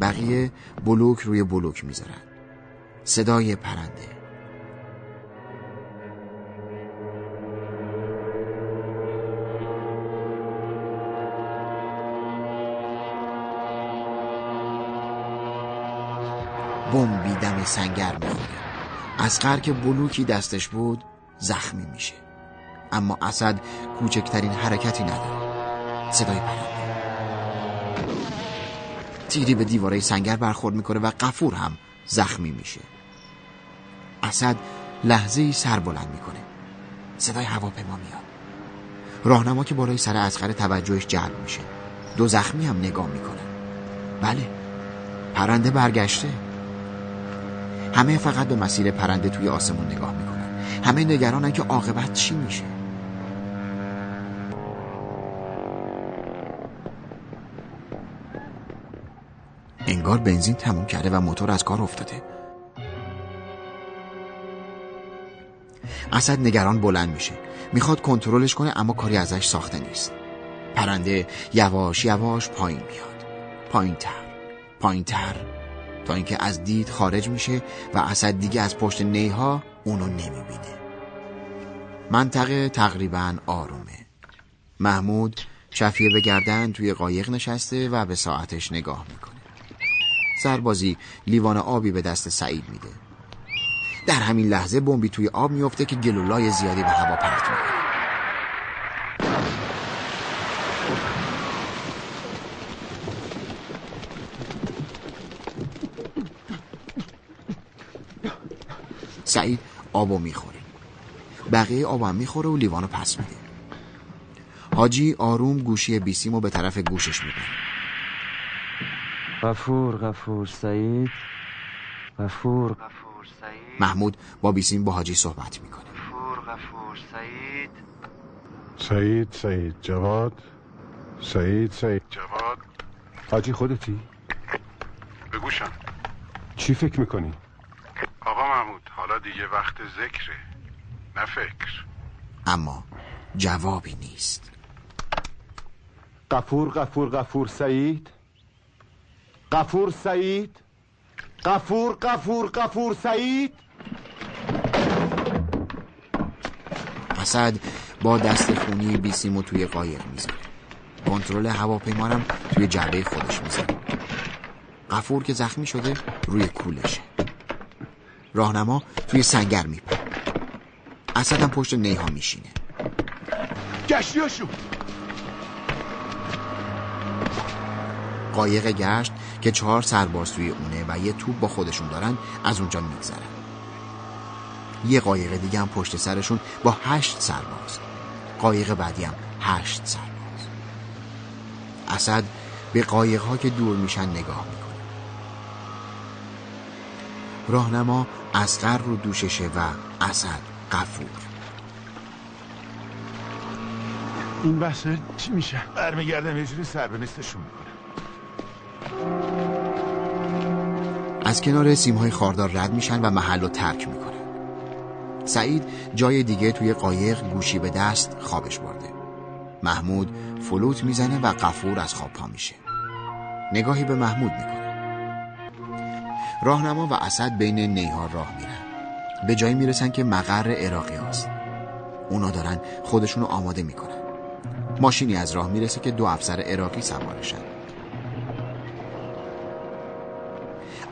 بقیه بلوک روی بلوک می‌ذارن. صدای پرنده. سنگر می‌خوره. اسقر که بلوکی دستش بود زخمی میشه. اما اسد کوچکترین حرکتی نداره. صدای پرنده. تیری به دیواره سنگر برخورد می‌کنه و قفور هم زخمی میشه. اسد لحظه سر بلند می‌کنه. صدای هواپیما میاد. راهنما که بالای سر اسقر توجهش جلب میشه. دو زخمی هم نگاه می‌کنه. بله. پرنده برگشته. همه فقط به مسیر پرنده توی آسمون نگاه می‌کنن. همه نگرانن که عاقبت چی میشه. انگار بنزین تموم کرده و موتور از کار افتاده. اسد نگران بلند میشه. می‌خواد کنترلش کنه اما کاری ازش ساخته نیست. پرنده یواش یواش پایین میاد. پایین تر پایین تر تا اینکه از دید خارج میشه و اسد دیگه از پشت نیها اونو نمی‌بینه. منطقه تقریبا آرومه. محمود شفیه به گردن توی قایق نشسته و به ساعتش نگاه می‌کنه. سربازی لیوان آبی به دست سعید میده. در همین لحظه بمبی توی آب میفته که گلولای زیادی به هوا پرت می‌کنه. سعید آبو می‌خوره. بقیه آب هم می‌خوره و لیوانو پس میده. حاجی آروم گوشی بیسیمو به طرف گوشش می‌بره. غفور غفور سعید. غفور غفور سعید. محمود با بیسیم با حاجی صحبت می‌کنه. غفور غفور سعید. سعید سعید جواد. سعید سعید جواد. حاجی خودتی؟ بگوشم چی فکر می‌کنی؟ آقا محمود. دیگه وقت ذکره نه فکر. اما جوابی نیست. قفور قفور قفور سعید؟ قفور سعید؟ قفور قفور قفور سعید؟ اسد با دست خونی بیسیمو توی قایق می‌ذاره کنترل هواپیما هم توی جعبه خودش می‌ذاره قفور که زخمی شده روی کولشه. راهنما توی سنگر میپره اسد هم پشت نیها میشینه. گشتیاشو قایق گشت که چهار سرباز توی اونه و یه توپ با خودشون دارن از اونجا میگذرن. یه قایق دیگه هم پشت سرشون با هشت سرباز. قایق بعدی هم هشت سرباز. اسد به قایق ها که دور میشن نگاه می‌کنه. راهنما اسقر رو دوششه و اسد قفور این بحث چی میشه؟ برمیگردم یه جوری سر به نیستشون می‌کنه از کنار سیمهای خاردار رد میشن و محل رو ترک می‌کنن. سعید جای دیگه توی قایق گوشی به دست خوابش برده. محمود فلوت می‌زنه و قفور از خواب پا میشه. نگاهی به محمود می‌کنه. راهنما و اسد بین نیها راه میرن. به جایی می‌رسن که مقر عراقی هست اونا دارن خودشونو آماده می‌کنن. ماشینی از راه می‌رسه که دو افسر عراقی سوارشن.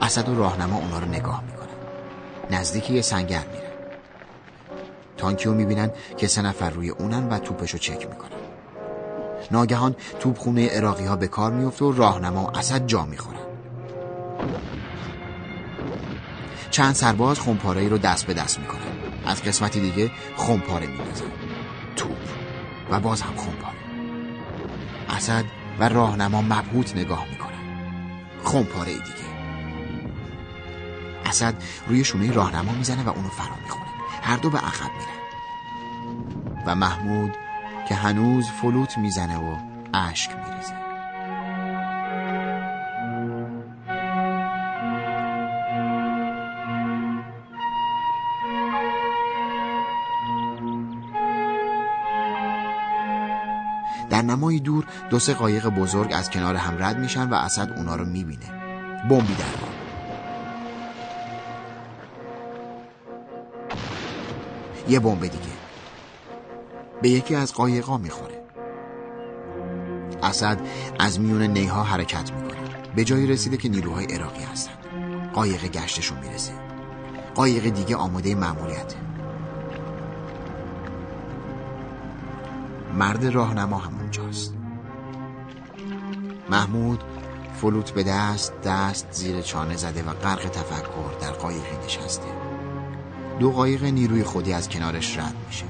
اسد و راهنما اونا رو نگاه می‌کنن. نزدیک یه سنگر میرن تانکیو می‌بینن که سه نفر روی اونن و توپشو چک می‌کنن. ناگهان توپخونه عراقی ها به کار میفته و راهنما و اسد جا می‌خورن. چند سرباز خمپاره رو دست به دست می‌کنن از قسمتی دیگه خمپاره میندازن توپ. و باز هم خمپاره. اسد و راهنما مبهوت نگاه می‌کنن. خونپاره دیگه. اسد روی شونه راهنما می‌زنه و اونو فرا می‌خونه. هر دو به عقب میرن. و محمود که هنوز فلوت می‌زنه و اشک میریزه. در نمای دور دو سه قایق بزرگ از کنار هم رد میشن و اسد اونا رو می‌بینه. بمبی در. یه بمب دیگه. به یکی از قایقا می‌خوره. اسد از میون نیها حرکت می‌کنه. به جایی رسیده که نیروهای عراقی هستن. قایق گشتشون می‌رسه. قایق دیگه آماده مأموریته. مرد راهنما هم اونجاست محمود فلوت به دست دست زیر چانه زده و غرق تفکر در قایقی نشسته. دو قایق نیروی خودی از کنارش رد میشه.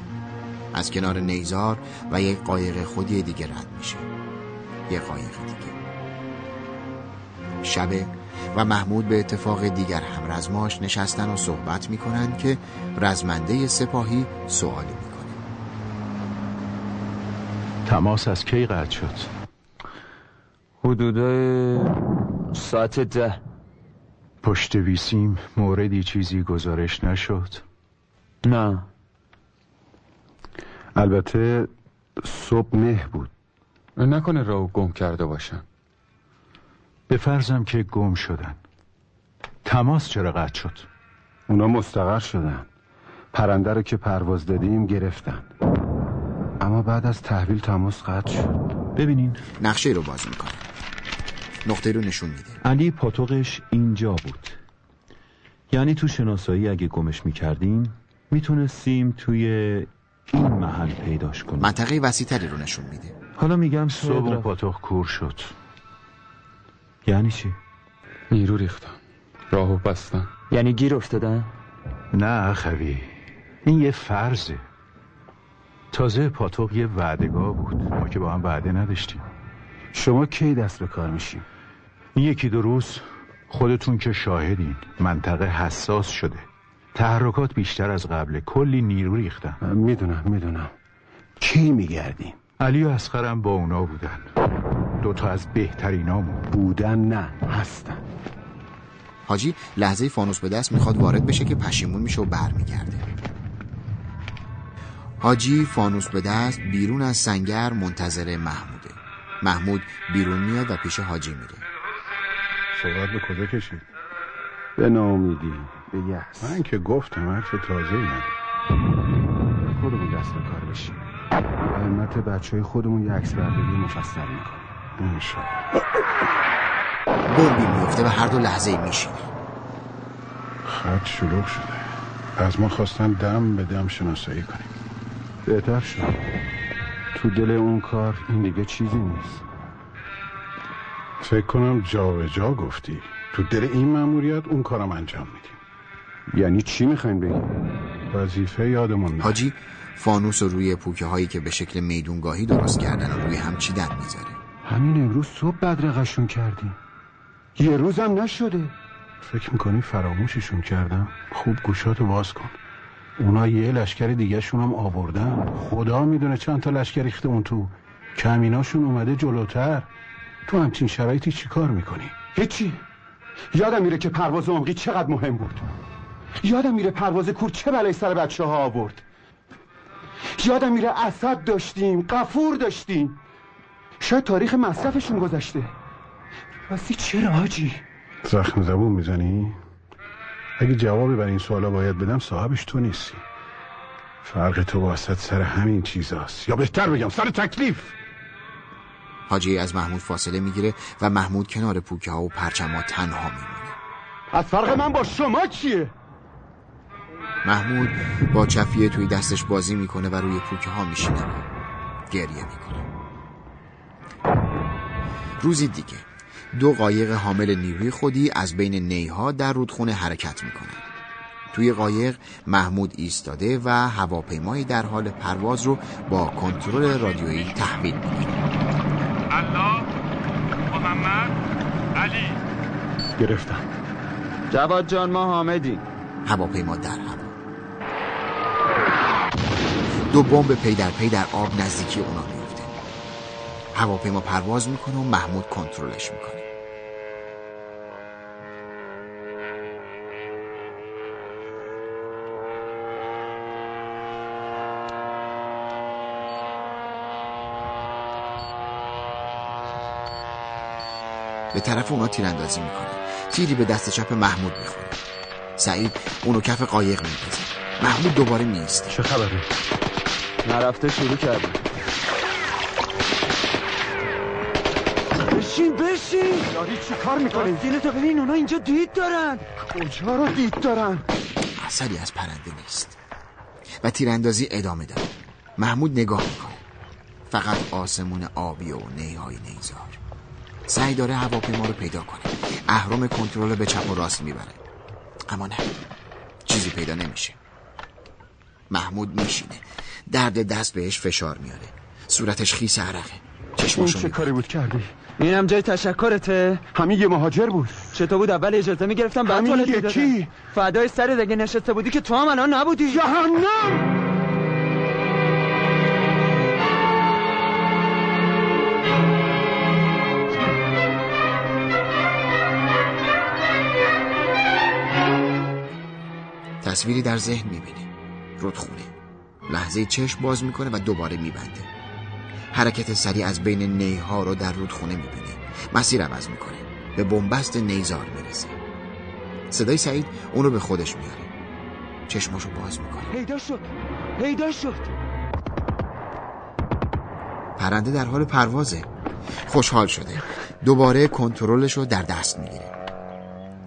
از کنار نیزار و یک قایق خودی دیگه رد میشه. یک قایق دیگه. شبه و محمود به اتفاق دیگر هم رزماش نشستن و صحبت می‌کنن که رزمنده سپاهی سوالی می‌کنه تماس از کی قطع شد؟ حدودای ساعت ده. پشت ویسیم موردی چیزی گزارش نشد؟ نه. البته صبح مه بود. نکنه راهو گم کرده باشن. به فرضم که گم شدن. تماس چرا قطع شد؟ اونا مستقر شدن. پرنده رو که پرواز دادیم گرفتن. اما بعد از تحویل تماس قطع شد. ببینین. نقشه رو باز می‌کنه. نقطه رو نشون میده. علی پاتوقش اینجا بود. یعنی تو شناسایی اگه گمش می‌کردیم می‌تونستیم توی این محل پیداش کنیم. منطقه وسیعتری رو نشون میده. حالا میگم صبح پاتوق کور شد. یعنی چی؟ نیرو ریختن راهو بستن یعنی گیر افتادن؟ نه خوی این یه فرضه. تازه پاتوق یه وعدگاه بود. ما که با هم وعده نداشتیم. شما کی دست به کار میشیم؟ این یکی دو روز خودتون که شاهدین. منطقه حساس شده. تحرکات بیشتر از قبل. کلی نیرو ریختن. می‌دونم می‌دونم. کی میگردیم؟ علی و اسخرم با اونا بودن. دوتا از بهترینامون بودن نه هستن. حاجی لحظه فانوس به دست می‌خواد وارد بشه که پشیمون میشه و برمیگرده. حاجی فانوس به دست بیرون از سنگر منتظر محموده. محمود بیرون میاد و پیش حاجی میره. صحبت به کجا کشید؟ به ناامیدی به یأس. من که گفتم حرف تازه ای نده خودمون دست به کار بشیم. به همت بچه های خودمون یه عکس برداری مفصل می‌کنیم. انشالله. بمبی میفته و هر دو لحظه میشینه. خط شلوغ شده. از ما خواستن دم به دم شناسایی کنیم. بهتر شد. تو دل اون کار این دیگه چیزی نیست. فکر کنم جا به جا گفتی. تو دل این مأموریت اون کارم انجام میدیم یعنی چی می‌خواین بگیم وظیفه یادمون نه حاجی فانوس رو روی پوکه هایی که به شکل میدونگاهی درست کردن و روی هم چیدن می‌ذاره؟ همین امروز صبح بدرقشون کردیم. یه روزم نشده. فکر می‌کنی فراموششون کردم؟ خوب گوشاتو باز کن. اونا یه لشکر دیگه شون هم آوردن. خدا می‌دونه چند تا لشکر ریخته اون تو. کمیناشون اومده جلوتر. تو همچین شرایطی چی کار می‌کنی؟ هیچی. یادم میره که پرواز عمقی چقدر مهم بود. یادم میره پرواز کور چه بلای سر بچه ها آورد. یادم میره اسد داشتیم قفور داشتیم. شاید تاریخ مصرفشون گذشته. راستی چرا حاجی زخم زبون می‌زنی؟ اگه جوابی برای این سوالا باید بدم صاحبش تو نیستی. فرق تو اسد سر همین چیزاست. یا بهتر بگم سر تکلیف. حاجی از محمود فاصله می‌گیره و محمود کنار پوکه ها و پرچم ها تنها میمونه. از فرق من با شما چیه؟ محمود با چفیه توی دستش بازی می‌کنه و روی پوکه ها میشینه. گریه می‌کنه. روزی دیگه. دو قایق حامل نیروی خودی از بین نیها در رودخونه حرکت می‌کنن توی قایق محمود ایستاده و هواپیمایی در حال پرواز رو با کنترل رادیویی تحویل می‌گیره علی. گرفتم. جواد جان ما حامدی هواپیما در هوا. دو بمب پی در پی در آب نزدیکی اونا میفته هواپیما پرواز می‌کنه و محمود کنترلش می‌کنه. به طرف اونا تیراندازی می‌کنه. تیری به دست چپ محمود می‌خوره. سعید اونو کف قایق میندازه. محمود دوباره نیست چه خبره؟ نرفته شروع کرده. بشین بشین! داری چی کار می‌کنی؟ تو ببین اونا اینجا دید دارن. کجا رو دید دارن؟ اثری از پرنده نیست. و تیراندازی ادامه داره. محمود نگاه می‌کنه. فقط آسمون آبی و نیهای نیزار. سعی داره هواپیما رو پیدا کنه. اهرم کنترل به چپ و راست می‌بره. اما نه. چیزی پیدا نمیشه. محمود میشینه. درد دست بهش فشار میاره. صورتش خیس عرقه. چشماشو چه. کاری بود کردی؟ اینم جای تشکرته. همین یه مهاجر بود. چطور بود؟ اول اجازه می‌گرفتم بعد همین یکی. فدای سر اگه نشسته بودی که تو هم الان نبودی. جهنم! تصویری در ذهن می‌بینه. رودخونه. لحظه چشم باز می‌کنه و دوباره میبنده. حرکت سریع از بین نیها رو در رودخونه می‌بینه. مسیر عوض می‌کنه. به بنبست نیزار می‌رسه. صدای سعید اون رو به خودش میاره چشماشو باز می‌کنه. پیدا شد. پیدا شد. پرنده در حال پروازه. خوشحال شده. دوباره کنترلش رو در دست می‌گیره.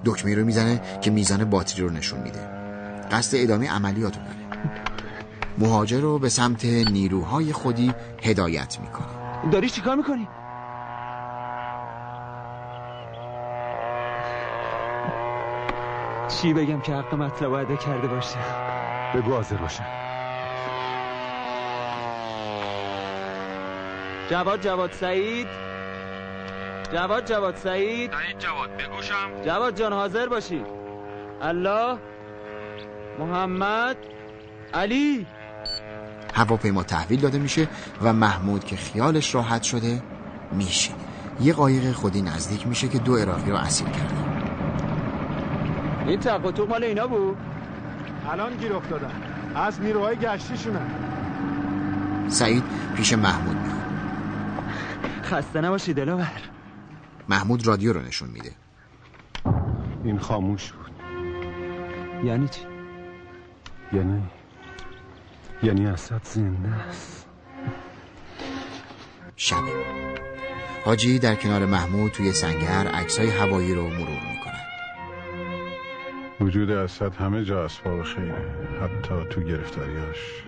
دکمه رو می‌زنه که میزان باتری رو نشون میده. قصد ادامه عملیات رو داره. مهاجر رو به سمت نیروهای خودی هدایت می‌کنه. داری چیکار می‌کنی؟ چی بگم که حق مطلب رو ادا کرده باشه؟ بگو حاضر باشم جواد جواد سعید. جواد جواد سعید. سعید جواد بگوشم. جواد جان حاضر باشی. الله. محمد علی. هواپیما تحویل داده میشه و محمود که خیالش راحت شده میشینه یه قایق خودی نزدیک میشه که دو عراقی رو اسیر کرده. این تق و توق مال اینا بود؟ الان گیر افتادن. از نیروهای گشتیشونن سعید پیش محمود میاد. خسته نباشی دلاور. محمود رادیو رو نشون میده. این خاموش بود. یعنی چی؟ یعنی یعنی اسد زنده است. شبه. حاجی در کنار محمود توی سنگر عکسای هوایی رو مرور می‌کنه. وجود اسد همه جا اسباب خیره حتی تو گرفتاریاش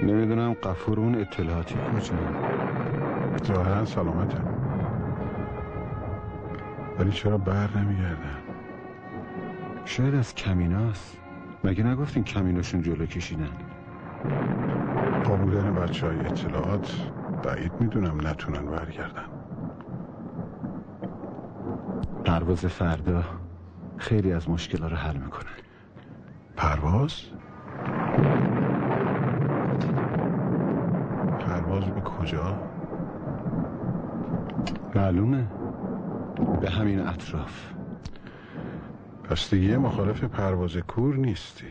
نمی‌دونم قفور اون اطلاعاتی کجا. ظاهرا سلامته. ولی چرا بر نمیگردن شاید از کمیناست. مگه نگفتین کمیناشون جلو کشیدن؟ با بودن بچه های اطلاعات بعید می‌دونم نتونن برگردن. پرواز فردا خیلی از مشکلها رو حل می‌کنه پرواز؟ پرواز به کجا؟ معلومه. به همین اطراف. پس دیگه مخالف پرواز کور نیستی.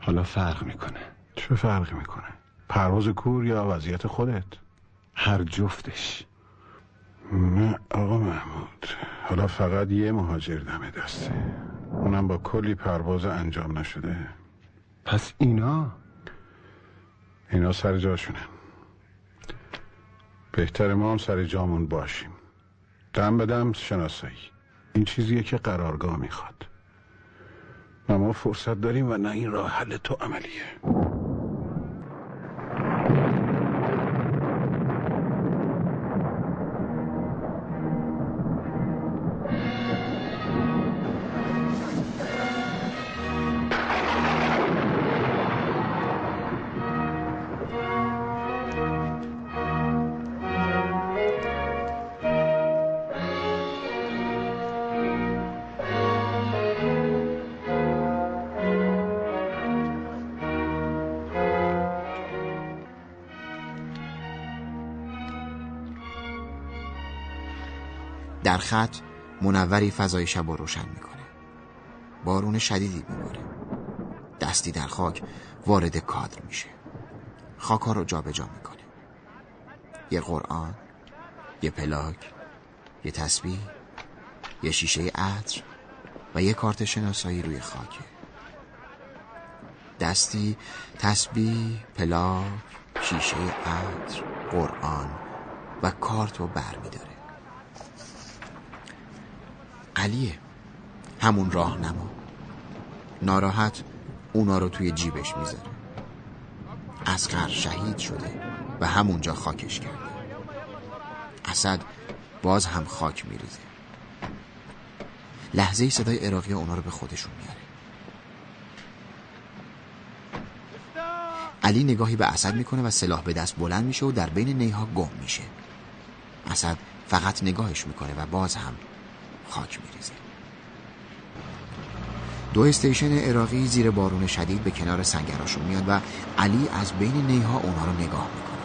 حالا فرق می‌کنه. چه فرقی می‌کنه؟ پرواز کور یا وضعیت خودت؟ هر جفتش. نه آقا محمود. حالا فقط یه مهاجر دم دسته اونم با کلی پرواز انجام نشده. پس اینا؟ اینا سر جاشونن بهتر ما هم سر جامون باشیم. دم به دم شناسایی. این چیزیه که قرارگاه می‌خواد. و ما فرصت داریم و نه این راه حل تو عملیه. خط منوری فضای شب رو روشن می‌کنه. بارون شدیدی میباره. دستی در خاک وارد کادر میشه. خاکا رو جابجا می‌کنه. یه قرآن یه پلاک یه تسبیح یه شیشه عطر و یه کارت شناسایی روی خاکه دستی تسبیح پلاک شیشه عطر قرآن و کارت رو بر میداره علیه. همون راه نما. ناراحت اونا رو توی جیبش می‌ذاره. اسقر شهید شده و همونجا خاکش کرده. اسد باز هم خاک میریزه. لحظه صدای عراقی اونا رو به خودشون میاره. علی نگاهی به اسد می‌کنه و سلاح به دست بلند میشه و در بین نیها گم میشه. اسد فقط نگاهش می‌کنه و باز هم خاک میریزه. دو استیشن عراقی زیر بارون شدید به کنار سنگراشون میاد و علی از بین نیها اونا رو نگاه می‌کنه.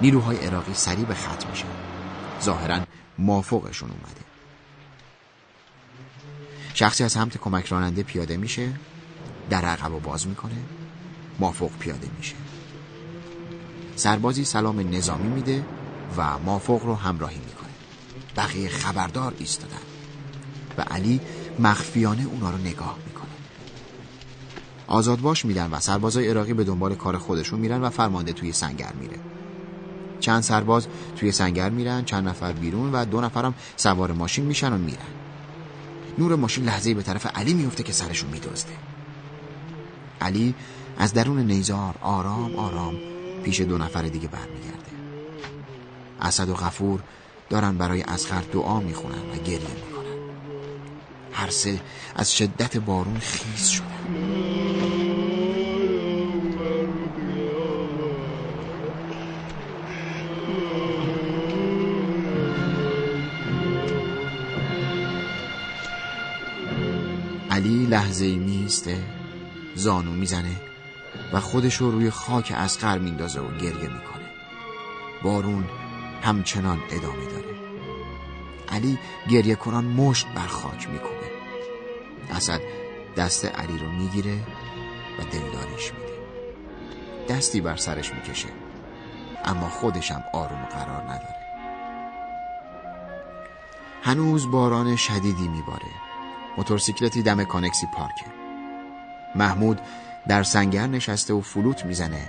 نیروهای عراقی سریع به خط میشن ظاهرا مافوقشون اومده. شخصی از سمت کمک راننده پیاده میشه در عقب رو باز می‌کنه مافوق پیاده میشه. سربازی سلام نظامی میده و مافوق رو همراهی می‌کنه. بقیه خبردار ایستادن و علی مخفیانه اونا رو نگاه می‌کنه. آزادباش میدن و سربازای عراقی به دنبال کار خودشون میرن و فرمانده توی سنگر میره. چند سرباز توی سنگر میرن چند نفر بیرون و دو نفرم سوار ماشین میشن و میرن. نور ماشین لحظه به طرف علی میفته که سرشون میدزده. علی از درون نیزار آرام آرام پیش دو نفر دیگه برمیگرده. اسد و غفور دارن برای اسخر دعا می‌خونن و گریه می‌کنن. هر سه از شدت بارون خیز شدن. علی لحظه میسته زانو می‌زنه و خودش رو روی خاک اسقر میندازه و گریه می‌کنه. بارون همچنان ادامه داره. علی گریه کنان مشت بر خاک میکوبه. اسد دست علی رو می‌گیره و دلداریش میده. دستی بر سرش می‌کشه. اما خودشم آروم قرار نداره. هنوز باران شدیدی میباره. موتورسیکلتی دم کانکسی پارکه. محمود در سنگر نشسته و فلوت می‌زنه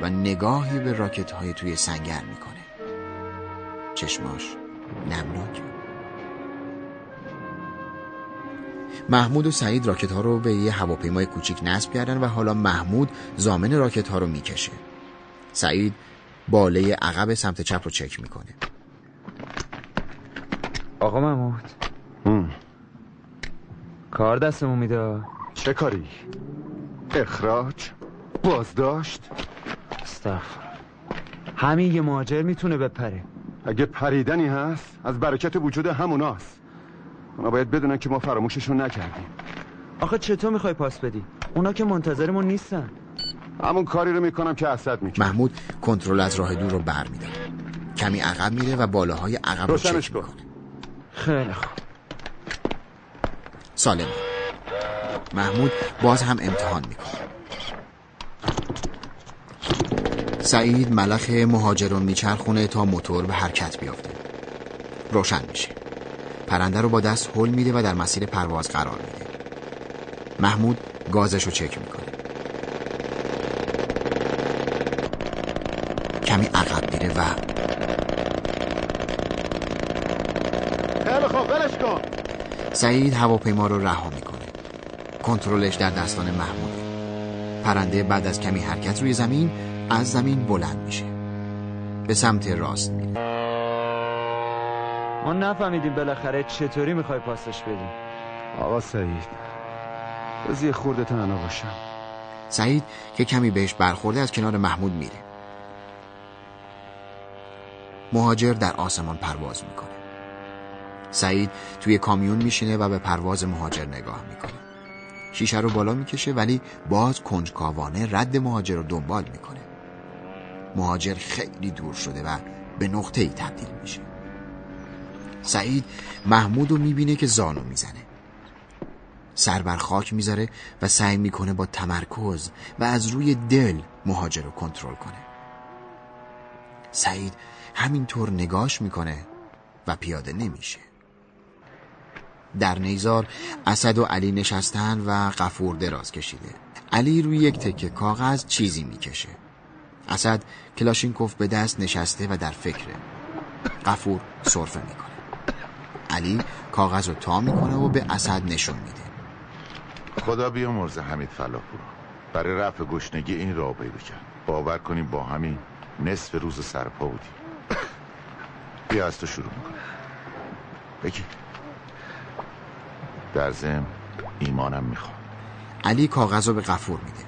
و نگاهی به راکت های توی سنگر می‌کنه. چشماش نمناک محمود و سعید راکت ها رو به یه هواپیمای کوچیک نصب کردن و حالا محمود زامن راکت ها رو می‌کشه. سعید باله عقب سمت چپ رو چک می‌کنه. آقا محمود. کار دستمون میده. چه کاری؟ اخراج؟ بازداشت؟ استغفر همین یه مهاجر می‌تونه بپره. اگه پریدنی هست از برکت وجود هموناست. اونا باید بدونن که ما فراموششون نکردیم. آخه چطور می‌خوای پاس بدی؟ اونا که منتظرمون نیستن. همون کاری رو می‌کنم که اسد می‌کنه محمود کنترل از راه دور رو بر میداره کمی عقب میره و بالاهای عقب رو چک کن. می‌کنه. خیلی خوب. سالم. محمود باز هم امتحان می‌کنه. سعید ملخ مهاجر رو میچرخونه تا موتور به حرکت بیافته. روشن میشه. پرنده رو با دست هل میده و در مسیر پرواز قرار میده. محمود گازش رو چک می‌کنه. کمی عقب میره و خیلی خوب کن. سعید هواپیما رو رها می‌کنه. کنترلش در دستان محموده پرنده بعد از کمی حرکت روی زمین از زمین بلند میشه. به سمت راست میره. ما نفهمیدیم بالاخره چطوری می‌خوای پاسش بدی. آقا سعید بذار یه خورده تنها باشم. سعید که کمی بهش برخورده از کنار محمود میره. مهاجر در آسمان پرواز می‌کنه. سعید توی کامیون میشینه و به پرواز مهاجر نگاه می‌کنه. شیشه رو بالا می‌کشه ولی باز کنجکاوانه رد مهاجر رو دنبال می‌کنه. مهاجر خیلی دور شده و به نقطه ای تبدیل میشه. سعید محمود رو می‌بینه که زانو می‌زنه. سر بر خاک می‌ذاره و سعی می‌کنه با تمرکز و از روی دل مهاجر رو کنترل کنه. سعید همینطور نگاش می‌کنه و پیاده نمیشه. در نیزار اسد و علی نشستن و قفور دراز کشیده. علی روی یک تکه کاغذ چیزی می‌کشه. اسد کلاشینکوف به دست نشسته و در فکره قفور صرفه می‌کنه. علی کاغذ رو تا می‌کنه و به اسد نشون میده. خدا بیامرز حمید فلاحپور برای رفع گشنگی این راه پیدا کرد. باور کنیم با همین نصف روز سرپا بودیم. بیا از تو شروع می‌کنم. بگی. در ضمن ایمانم می‌خوام. علی کاغذ رو به قفور میده.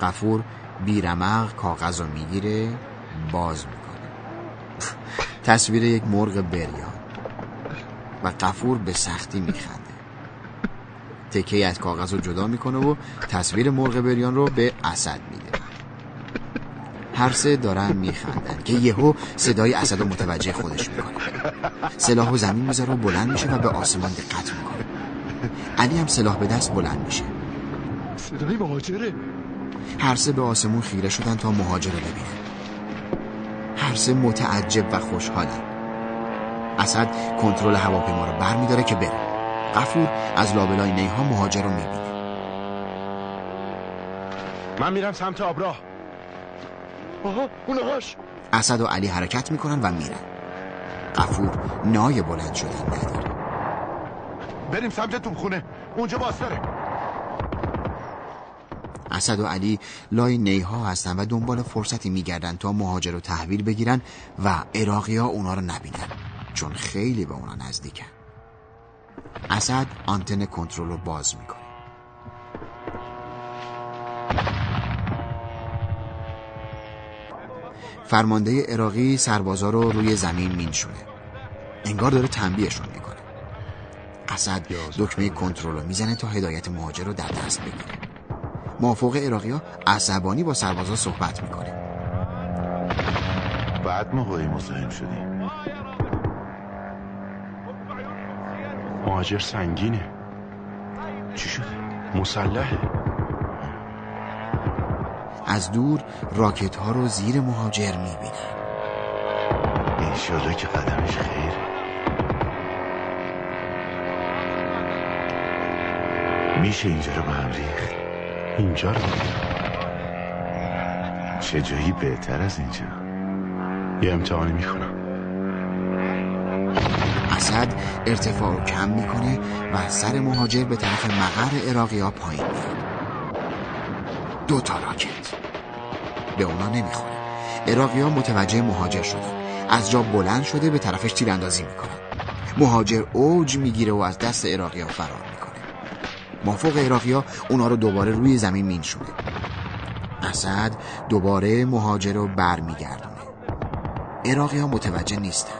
قفور بیرمق کاغذ رو می‌گیره باز می‌کنه. تصویر یک مرغ بریان. و قفور به سختی میخنده. تکه از کاغذ رو جدا می‌کنه و تصویر مرغ بریان رو به اسد میده. هر سه دارن میخندن که یهو صدای اسد رو متوجه خودش می‌کنه. سلاح و زمین می‌ذاره و بلند میشه و به آسمان دقت می‌کنه. علی هم سلاح به دست بلند میشه. صدای مهاجره. هر سه به آسمون خیره شدن تا مهاجر رو ببینن. هر سه متعجب و خوشحالن. اسد کنترل هواپیما رو بر میداره که بره. قفور از لابلای نیها مهاجر رو می‌بینه. من میرم سمت آبراه. آها اونهاش اسد و علی حرکت می‌کنن و میرن. قفور نای بلند شدن نداره. بریم سمت تومخونه اونجا باز داره اسد و علی لای نیها هستن و دنبال فرصتی میگردن تا مهاجر رو تحویل بگیرن و عراقی ها اونا رو نبینن چون خیلی به اونا نزدیکن. اسد آنتن کنترل رو باز می‌کنه. فرمانده عراقی سربازا رو روی زمین مینشونه. انگار داره تنبیهشون می‌کنه. اسد دکمه کنترل رو می‌زنه تا هدایت مهاجر رو در دست بگیره. موافق عراقی ها عصبانی با سربازا صحبت می‌کنه. بعد موقعی مزاحم شدیم. مهاجر سنگینه. چی شده؟ مسلحه از دور راکت ها رو زیر مهاجر می‌بینن. انشالله که قدمش خیر. میشه اینجا رو به هم ریخت. اینجا رو. چه جایی بهتر از اینجا؟ یه امتحانی می‌کنم اسد ارتفاع رو کم می‌کنه و سر مهاجر به طرف مقر عراقی ها پایین میاد دو تا راکت. به اونا نمی‌خوره. عراقی ها متوجه مهاجر شدن از جا بلند شده به طرفش تیراندازی می‌کنن مهاجر اوج می‌گیره و از دست عراقی ها فرار عراقی ها اونا رو دوباره روی زمین مینشونه اسد دوباره مهاجر رو بر میگردونه عراقی ها متوجه نیستن.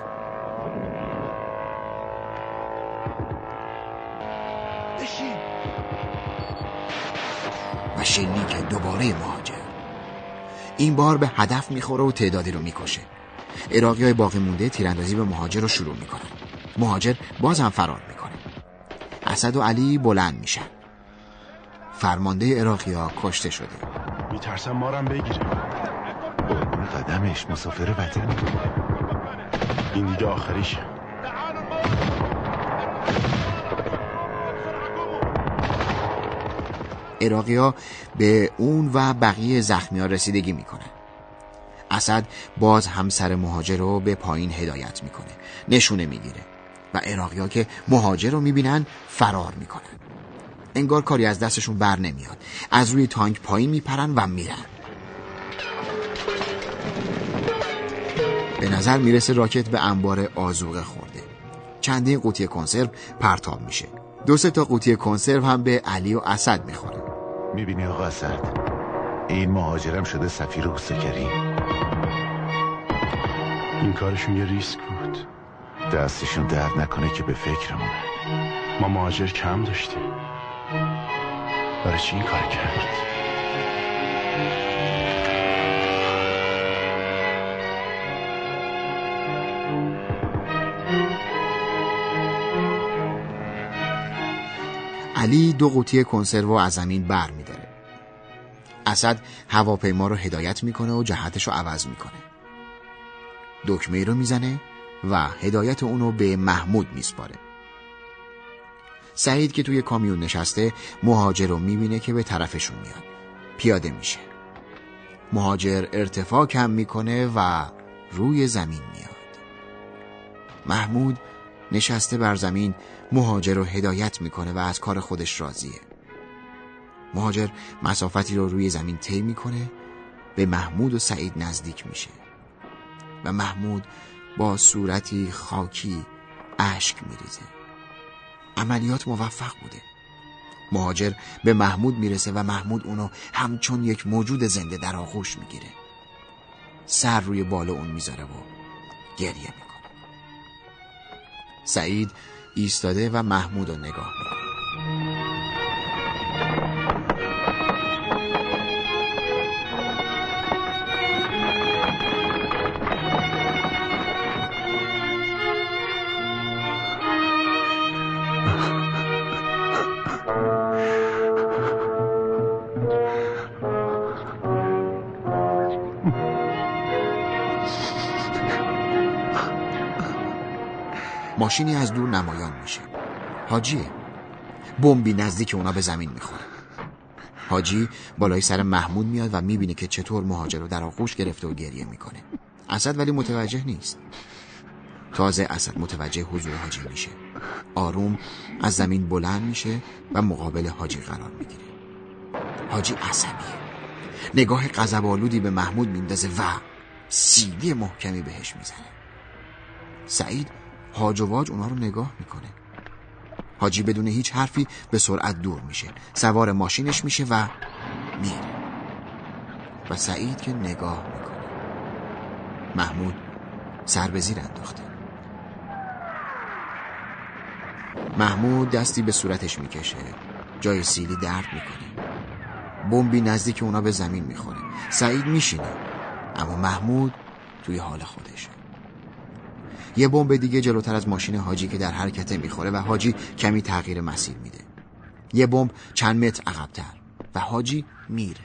و شلیک دوباره مهاجر. این بار به هدف می‌خوره و تعدادی رو می‌کشه. عراقی های باقی مونده تیراندازی به مهاجر رو شروع می‌کنن. مهاجر بازم فرار می‌کنه. اسد و علی بلند میشن. فرمانده عراقی ها کشته شده. میترسم مارم بگیره. قربون قدمش مسافر وطن. این دیگه آخریشه. عراقی ها به اون و بقیه زخمی ها رسیدگی می‌کنن. اسد باز همسر مهاجر رو به پایین هدایت می‌کنه. نشونه می‌گیره. و عراقی ها که مهاجر رو می‌بینن فرار می‌کنن. انگار کاری از دستشون بر نمیاد. از روی تانک پایین میپرن و میرن. به نظر می‌رسه راکت به انبار آزوقه خورده. چندین قوطی کنسرو پرتاب میشه. دو سه تا قوطی کنسرو هم به علی و اسد می‌خوره می‌بینی آقا اسد؟ این مهاجرم شده سفیر اوسته کریم این کارشون یه ریسک بود. دستشون درد نکنه که به فکرمونه. ما مهاجر کم داشتیم. برای چی این کار کرد؟ علی دو قوطی کنسرو از زمین بر میداره. اسد هواپیما رو هدایت می‌کنه و جهتش رو عوض می‌کنه. دکمه رو می‌زنه و هدایت اونو به محمود میسپاره. سعید که توی کامیون نشسته مهاجر رو می‌بینه که به طرفشون میاد. پیاده میشه. مهاجر ارتفاع کم می‌کنه و روی زمین میاد. محمود نشسته بر زمین مهاجر رو هدایت می‌کنه و از کار خودش راضیه. مهاجر مسافتی رو روی زمین طی می‌کنه به محمود و سعید نزدیک میشه. و محمود با صورتی خاکی اشک میریزه. عملیات موفق بوده. مهاجر به محمود می‌رسه و محمود اونو همچون یک موجود زنده در آغوش می‌گیره. سر روی بال اون می‌ذاره و گریه می‌کنه. سعید ایستاده و محمود رو نگاه می‌کنه. ماشینی از دور نمایان میشه. حاجیه بمبی نزدیک اونا به زمین می‌خوره. حاجی بالای سر محمود میاد و می‌بینه که چطور مهاجر رو در آغوش گرفته و گریه می‌کنه. اسد ولی متوجه نیست. تازه اسد متوجه حضور حاجی میشه. آروم از زمین بلند میشه و مقابل حاجی قرار می‌گیره. حاجی عصبیه. نگاه غضب‌آلودی به محمود میندازه و سیلی محکمی بهش می‌زنه. سعید هاج و واج اونا رو نگاه می‌کنه. حاجی بدون هیچ حرفی به سرعت دور میشه. سوار ماشینش میشه و میره. و سعید که نگاه می‌کنه. محمود سر به زیر انداخته. محمود دستی به صورتش می‌کشه. جای سیلی درد می‌کنه. بمبی نزدیک اونا به زمین می‌خوره. سعید میشینه. اما محمود توی حال خودشه. یه بمب دیگه جلوتر از ماشین حاجی که در حرکته می‌خوره و حاجی کمی تغییر مسیر میده. یه بمب چند متر عقبتر و حاجی میره.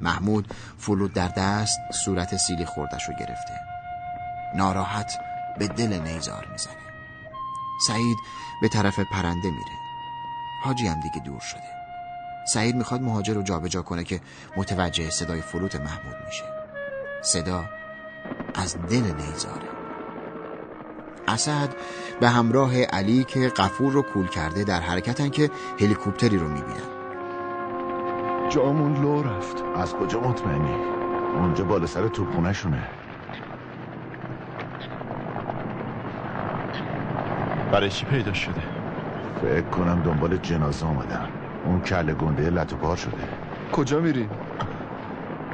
محمود فلوت در دست صورت سیلی خوردش رو گرفته. ناراحت به دل نیزار می‌زنه. سعید به طرف پرنده میره. حاجی هم دیگه دور شده. سعید می‌خواد مهاجر رو جابجا کنه که متوجه صدای فلوت محمود میشه. صدا از دل نیزاره. اسد به همراه علی که قفور رو کول کرده در حرکتن که هلیکوپتری رو می‌بینن. جامون لو رفت. از کجا مطمئنی؟ اونجا بالا سر توپخونه شونه برای چی پیدا شده؟ فکر کنم دنبال جنازه آمدن. اون کله گنده لط و پار شده. کجا میری؟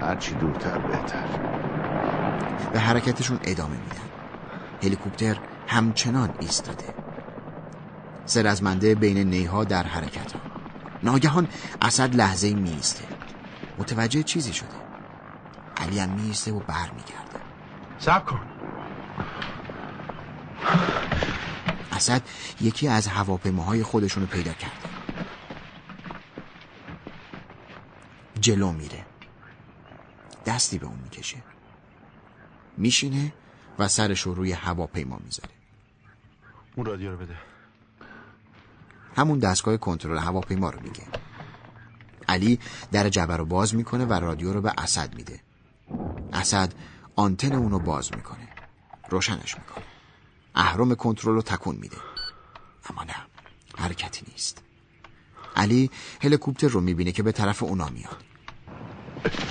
هرچی دورتر بهتر. به حرکتشون ادامه میدن. هلیکوپتر همچنان ایستاده. سرزمنده بین نیها در حرکت ها ناگهان اسد لحظه میسته متوجه چیزی شده. علی هم میسته و بر میگرده سب کن. اسد یکی از هواپیماهای خودشونو پیدا کرده. جلو میره. دستی به اون می‌کشه. میشینه و سرش رو روی هواپیما می‌ذاره. اون رادیو رو بده. همون دستگاه کنترل هواپیما رو میگه. علی در جبر رو باز می‌کنه و رادیو رو به اسد میده. اسد آنتن اونو باز می‌کنه. روشنش می‌کنه. اهرم کنترل رو تکون میده. اما نه حرکتی نیست. علی هلیکوپتر رو می‌بینه که به طرف اونا میاد.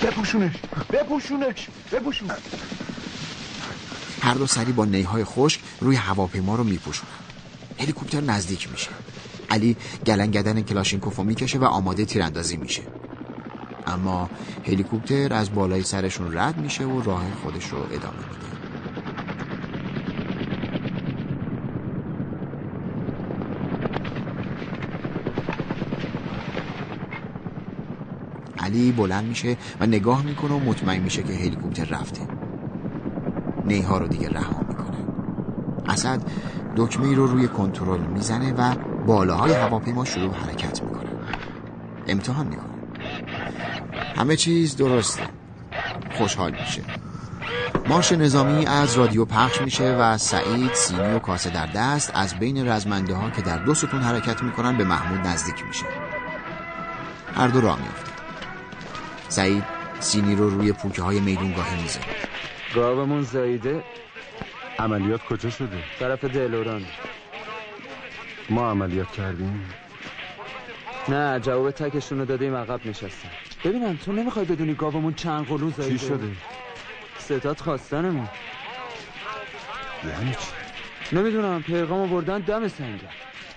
بپوشونش بپوشونش بپوشونش. هر دو سری با نیهای خشک روی هواپیما رو میپوشونن. هلیکوپتر نزدیک میشه. علی گلنگدن کلاشینکوف می‌کشه و آماده تیراندازی میشه. اما هلیکوپتر از بالای سرشون رد میشه و راه خودش رو ادامه میده. علی بلند میشه و نگاه می‌کنه و مطمئن میشه که هلیکوپتر رفته. نیها رو دیگه رها می‌کنه. اسد دکمه رو روی کنترل می‌زنه و بالاهای هواپیما شروع حرکت می‌کنن امتحان می‌کنن همه چیز درسته. خوشحال میشه. مارش نظامی از رادیو پخش میشه و سعید سینی و کاسه در دست از بین رزمنده ها که در دو ستون حرکت می‌کنن به محمود نزدیک میشه. هر دو راه میفته سعید سینی رو روی پوکه های میدونگاهی می‌ذاره گاومون زایده عملیات کجا شده؟ طرف دلوران. ما عملیات کردیم؟ نه جواب تکشون رو دادیم عقب نشستن. ببینم تو نمی‌خوای بدونی گاومون چند قلو زایده چی شده؟ ستاد خواستنمون. یعنی چی؟ نمی‌دونم پیغامو بردن دم سنگر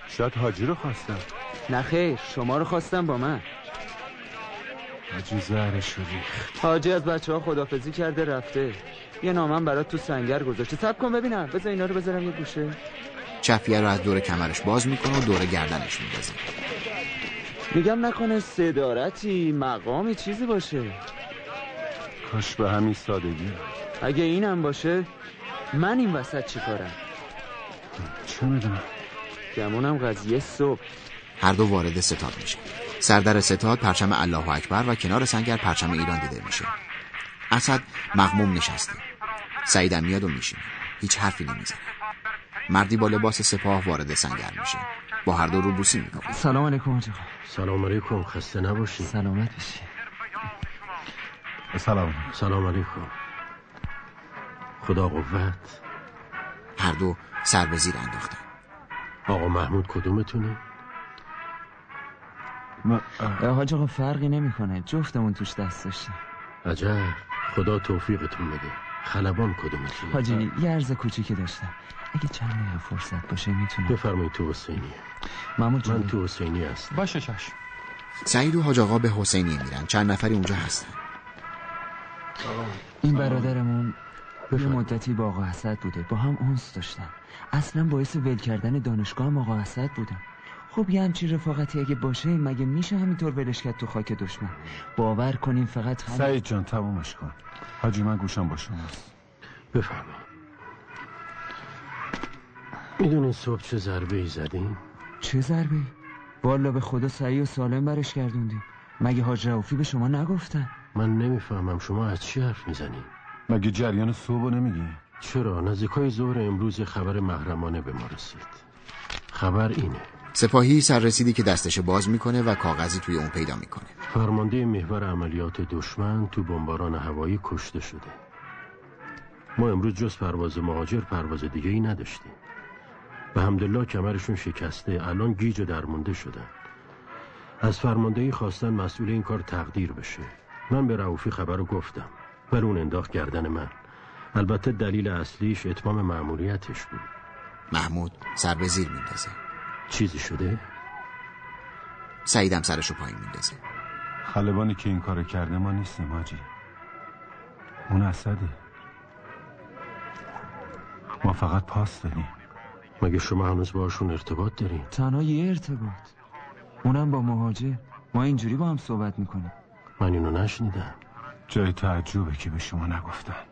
شاید حاجی رو خواستم نه خیر شما رو خواستم با من. حاجی زهر شدی حاجی از بچه ها خدافزی کرده رفته. یه نامم برات تو سنگر گذاشته. سب کن ببینم. بذار اینا رو بذارم یه گوشه. چفیه رو از دور کمرش باز می‌کنه و دور گردنش میندازه. میگم نکنه صدارتی مقامی چیزی باشه. کاش به همین سادگی. اگه اینم باشه من این وسط چی کارم؟ چه می‌دونم؟ گمونم قضیه صبح. هر دو وارد ستاد میشه سردر ستاد پرچم الله اکبر و کنار سنگر پرچم ایران دیده میشه. اسد مغموم نشسته. سعیدم میاد و میشینه. هیچ حرفی نمی‌زنه. مردی با لباس سپاه وارد سنگر میشه. با هر دو روبوسی می‌کنه سلام علیکم سلام علیکم. خسته نباشی. سلامت باشی. سلام. سلام علیکم. خدا قوت. هر دو سر به زیر انداختن. آقا محمود کدومتونه؟ حاج آقا فرقی نمی‌کنه. جفتمون توش دست داشتیم. عجب. خدا توفیقتون بده. خلبان کدومتونه؟ حاجی یه عرض کوچیکی داشتم. اگه چند دقیقه فرصت باشه می‌تونم. بفرمایید تو حسینیه من تو حسینی هستم. باشه چشم سعید و حاج آقا به حسینیه میرن. چند نفری اونجا هستن؟ این برادرمون یه. مدتی با آقا حسد بوده. با هم اونس داشتن. اصلا باعث ول کردن دانشگاه هم آقا حسد بودن. خب یه همچین رفاقتی اگه باشه مگه میشه همینطور ولش کرد تو خاک دشمن؟ باور کنیم فقط همین سعید جان تمومش کن. حاجی من گوشم با شماست بفرمایید می‌دونین صبح چه ضربه ای زدین؟ چه ضربه والا به خدا سعی و سالم برش گردوندیم. مگه حاج رؤوفی به شما نگفتن؟ من نمی‌فهمم شما از چی حرف می‌زنین؟ مگه جریان صبح رو نمیگی؟ چرا؟ نزدیکای ظهر امروز خبر محرمانه به ما رسید. خبر اینه. سپاهی سر رسیدی که دستش باز می‌کنه و کاغذی توی اون پیدا می‌کنه. فرمانده محور عملیات دشمن تو بمباران هوایی کشته شده. ما امروز جز پرواز مهاجر پرواز دیگه ای نداشتیم. به همدلله کمرشون شکسته الان گیج و درمونده شدن. از فرماندهی خواستن مسئول این کار تقدیر بشه. من به رعوفی خبر رو گفتم ولی اون انداخت گردن من. البته دلیل اصلیش اتمام مأموریتش بود. محمود سر به زیر میندازه. چیزی شده؟ سعیدم سرشو پایین میندازه. خلبانی که این کارو کرده ما نیستیم حاجی اون اسده. ما فقط پاس داریم. مگه شما هنوز باشون ارتباط دارین؟ تنها یه ارتباط. اونم با مهاجر. ما اینجوری با هم صحبت می‌کنیم. من اینو نشنیدم. جای تعجبه که به شما نگفتن.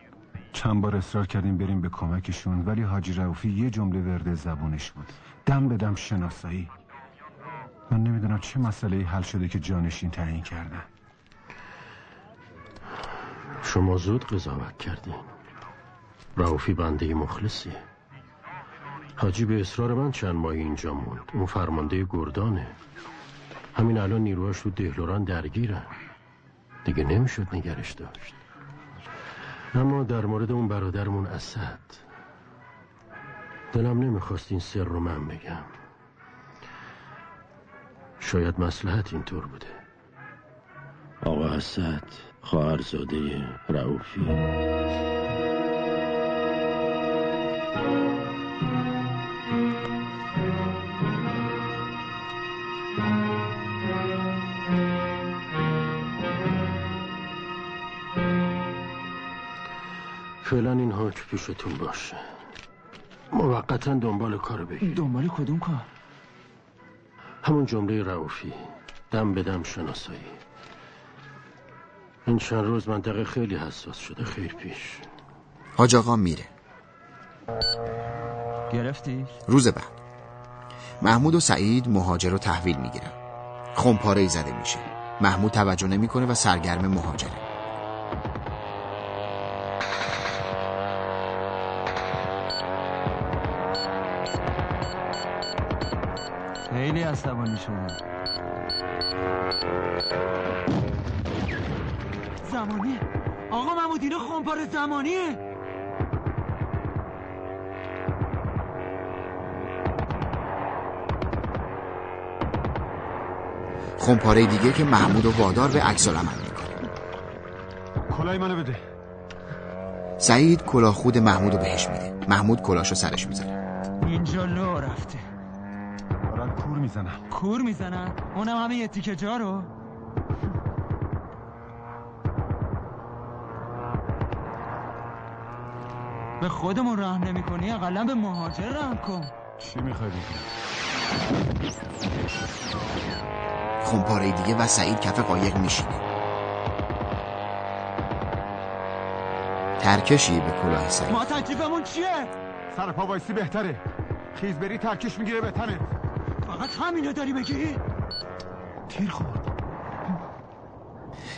چند بار اصرار کردیم بریم به کمکشون ولی حاجی رؤوفی یه جمله ورد زبونش بود. دم به دم شناسایی. من نمی‌دونم چه مسئله حل شده که جانشین تعیین کردن. شما زود قضاوت کردین. رعوفی بنده مخلصیه حاجی به اصرار من چند ماهی اینجا موند. اون فرمانده گردانه. همین الان نیروهاش رو دهلوران درگیرن. دیگه نمی‌شد نگرش داشت. اما در مورد اون برادرمون اسد. دلم نمی‌خواست این سر رو من بگم. شاید مسلحت اینطور بوده. آقا اسد خواهرزاده رعوفی فعلا این حاک پیشتون باشه. موقتا دنبال کار بگیر. دنبال کدوم کار؟ همون جمله رعوفی. دم به دم شناسایی. این چند روز منطقه خیلی حساس شده خیر پیش. حاج آقا میره. گرفتی روز بعد. محمود و سعید مهاجر رو تحویل می‌گیرن. خمپاره ای زده میشه. محمود توجه نمی‌کنه و سرگرم مهاجره. خیلی عصبانی شدم. زمانیه آقا محمود اینا خمپاره زمانیه. خمپاره دیگه که محمود و وادار به عکس العمل می‌کنه کلای منو بده. سعید کلاه خود محمود رو بهش میده. محمود کلاشو سرش می‌ذاره. اینجا لو رفته. می‌زنم. کور می‌زنن؟ اونم همه یه تیکه جا رو؟ به خودمون رحم نمی کنی اقلا به مهاجر رحم کن. چی می‌خوای بگی؟ خمپاره دیگه و سعید کف قایق میشینه. ترکشی به کلاه سعید. ما تکلیفمون چیه؟ سر پا وایسی بهتره. خیز بری ترکش می‌گیره به تنه فقط همینو داری بگی تیر خورد.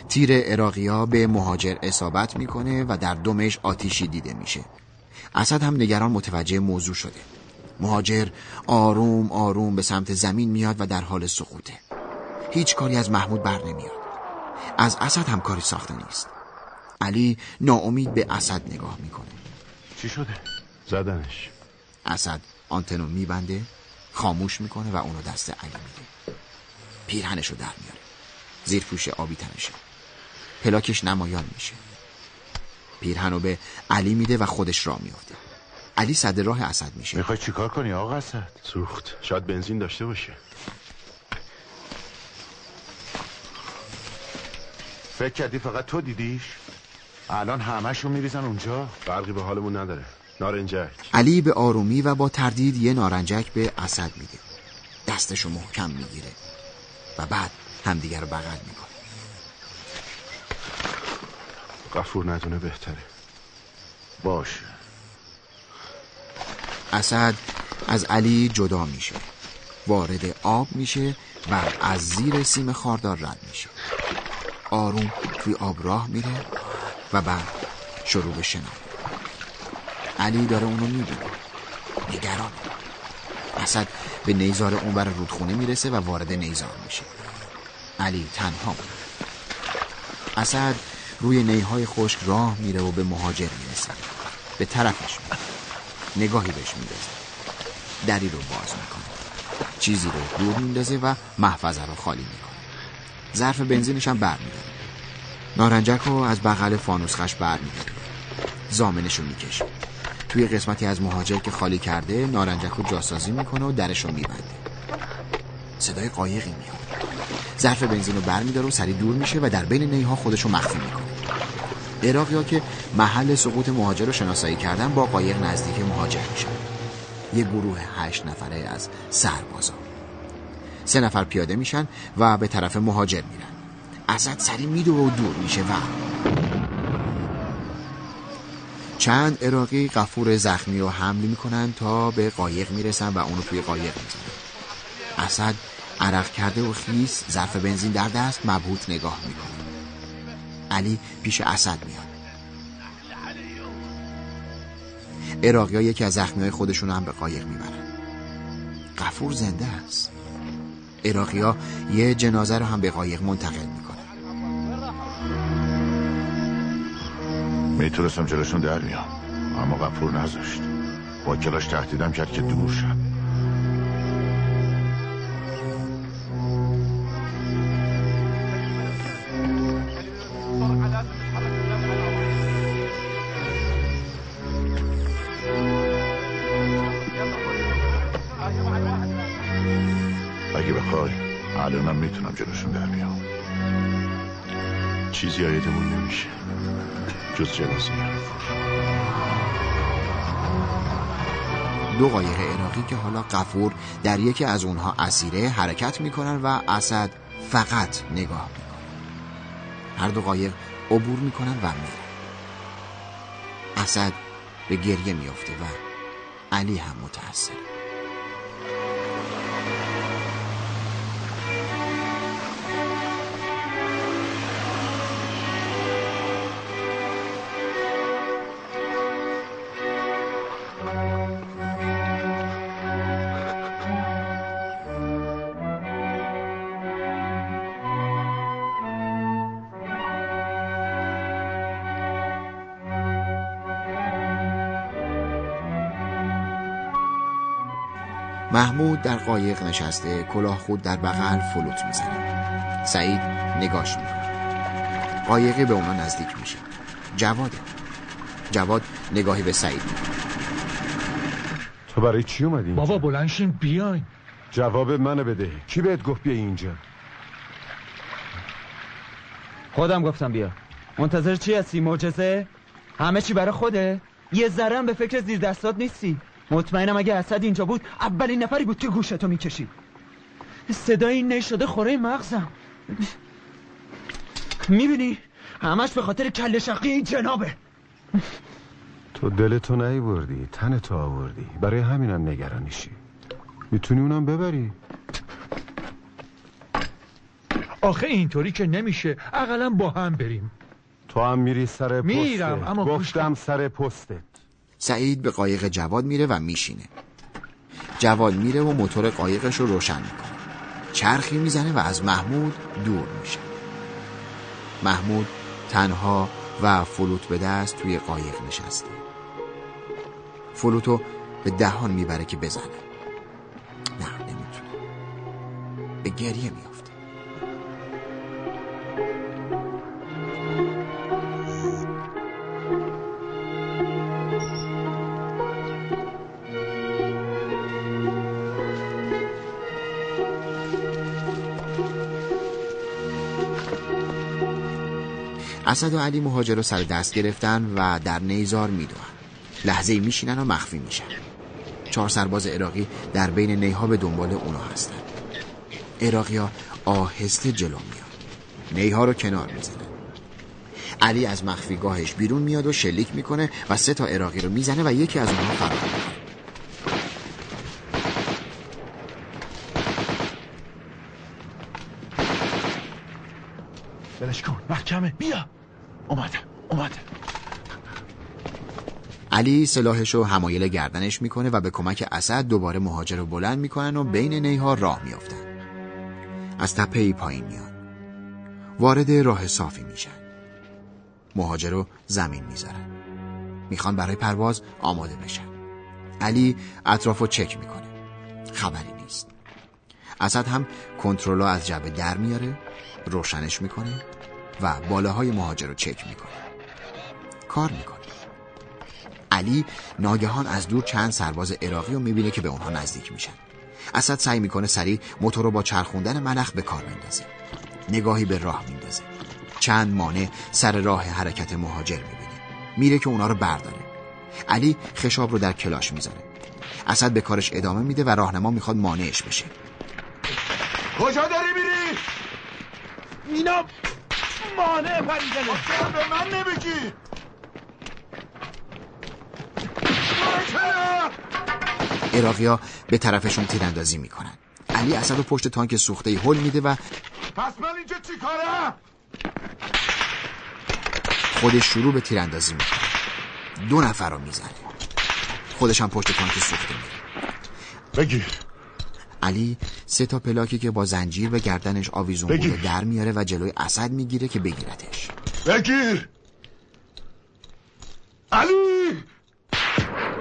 تیر عراقیا به مهاجر اصابت می‌کنه و در دمش آتیشی دیده میشه. اسد هم نگران متوجه موضوع شده. مهاجر آروم آروم به سمت زمین میاد و در حال سقوطه. هیچ کاری از محمود بر نمیاد. از اسد هم کاری ساخته نیست. علی ناامید به اسد نگاه می‌کنه. چی شده؟ زدنش. اسد آنتنو میبنده. خاموش می‌کنه و اونو دست علی میده. پیرهنشو در میاره. زیر پوش آبی تنشه. پلاکش نمایان میشه. پیرهنو به علی میده و خودش را میافته. علی صد راه اسد میشه. می‌خوای چیکار کنی آقا اسد؟ سوخت. شاید بنزین داشته باشه. فکر کردی فقط تو دیدیش؟ الان همهشون میریزن اونجا؟ فرقی به حالمون نداره. نارنجک. علی به آرومی و با تردید یه نارنجک به اسد میده. دستشو محکم می‌گیره. و بعد همدیگر رو بغل می‌کنه. قفور ندونه بهتره. باشه. اسد از علی جدا میشه. وارد آب میشه و از زیر سیم خاردار رد میشه. آروم توی آب راه میره و بعد شروع به شنا علی داره اونو می‌بینه. نگران. اسد به نیزار اونور رودخونه می‌رسه و وارد نیزار میشه. علی تنها مونه اسد روی نیهای خشک راه میره و به مهاجر می‌رسه. به طرفش میره. نگاهی بهش میندازه دری رو باز می‌کنه. چیزی رو دور میندازه و محفظه رو خالی می‌کنه. ظرف بنزینش هم برمیداره نارنجک رو از بغل فانوسخش برمیداره زامنش رو می‌کشه. توی قسمتی از مهاجر که خالی کرده نارنجک رو جاسازی می‌کنه و درش رو میبنده. صدای قایقی میاد. ظرف بنزین رو برمیداره و سری دور میشه و در بین نیها خودش رو مخفی می‌کنه. عراقی که محل سقوط مهاجر رو شناسایی کردن با قایق نزدیک مهاجر میشن. یه گروه هشت نفره از سربازا. سه نفر پیاده میشن و به طرف مهاجر میرن. اسد سری میدو و دور میشه. و چند عراقی قفور زخمی رو حمل می‌کنن تا به قایق می‌رسن و اونو توی قایق می‌زنن. اسد عرق کرده و خیس ظرف بنزین در دست مبهوت نگاه می‌کنه. علی پیش اسد میاد. عراقی ها یکی از زخمی های خودشون هم به قایق می‌برن. قفور زنده است. عراقی ها یه جنازه رو هم به قایق منتقل می‌کنن. می‌تونستم جلوشون در میام اما غفور نذاشت. با کلاش تهدیدم کرد که دور شد جز جنازه. دو قایق عراقی که حالا قفور در یکی از اونها اسیره حرکت می‌کنن و اسد فقط نگاه می‌کنه. هر دو قایق عبور می‌کنن و میرن. اسد به گریه میافته و علی هم متأثر. محمود در قایق نشسته کلاه خود در بغل فلوت می‌زنه. سعید نگاش می‌کنه قایقی به اونا نزدیک میشه. جواده جواد نگاهی به سعید می‌کنه. تو برای چی اومدی بابا بلنشین بیاین. جواب منو بده. کی بهت گفت بیا اینجا؟ خودم گفتم بیا. منتظر چی هستی معجزه؟ همه چی برای خوده؟ یه ذره به فکر زیر دستات نیستی. مطمئنم اگه اسد اینجا بود اولین نفری بود که گوشتو می‌کشید صدای این نی شده خوره مغزم. می‌بینی؟ همش به خاطر کل شقی این جنابه. تو دلتو نیوردی تنتو آوردی. برای همینم نگرانیشی. می‌تونی اونم ببری؟ آخه اینطوری که نمیشه. اقلا با هم بریم. تو هم میری سر پستت میرم، اما گفتم سر پستت سعید به قایق جواد میره و میشینه. جواد میره و موتور قایقش رو روشن می‌کنه. چرخی می‌زنه و از محمود دور میشه. محمود تنها و فلوت به دست توی قایق نشسته. فلوتو به دهان می‌بره که بزنه. نه نمی‌تونه. به گریه میافته اسد و علی مهاجر رو سر دست گرفتن و در نیزار میدوهن لحظه میشینن و مخفی میشن. چهار سرباز عراقی در بین نیها به دنبال اونا هستن. عراقیا آهسته جلو میاد نیها رو کنار می‌زنن. علی از مخفیگاهش بیرون میاد و شلیک می‌کنه و سه تا عراقی رو می‌زنه و یکی از اونها فرار می‌کنه. بلش کن. محکمه. بیا. اومدم اومدم علی سلاحش رو همایل گردنش می‌کنه و به کمک اسد دوباره مهاجر رو بلند می‌کنن و بین نیها راه میافتن. از تپه ای پایین میان. وارد راه صافی میشن. مهاجر رو زمین می‌ذارن. می‌خوان برای پرواز آماده بشن. علی اطراف رو چک می‌کنه. خبری نیست. اسد هم کنترل از جبه در میاره. روشنش می‌کنه. و بالاهای مهاجر رو چک می‌کنه. کار می‌کنه. علی ناگهان از دور چند سرباز عراقی رو می‌بینه که به اونها نزدیک میشن. اسد سعی می‌کنه سریع موتور رو با چرخوندن ملخ به کار بندازه. نگاهی به راه میندازه. چند مانع سر راه حرکت مهاجر می‌بینه. میره که اونا رو برداره. علی خشاب رو در کلاش می‌ذاره. اسد به کارش ادامه میده و راهنما می‌خواد مانعش بشه. کجا داری میری؟ اینا مانع پریدنه به من نمیگی؟ عراقیا به طرفشون تیراندازی می‌کنن. علی اسد رو پشت تانک سوخته هل میده و پس من اینجا چی کارم؟ خودش شروع به تیراندازی می‌کنه. دو نفر رو می‌زنه. خودش هم پشت تانک سوخته میره. بگیر. علی سه تا پلاکی که با زنجیر به گردنش آویزون. بوده در میاره و جلوی اسد می‌گیره که بگیرتش بگیر! علی!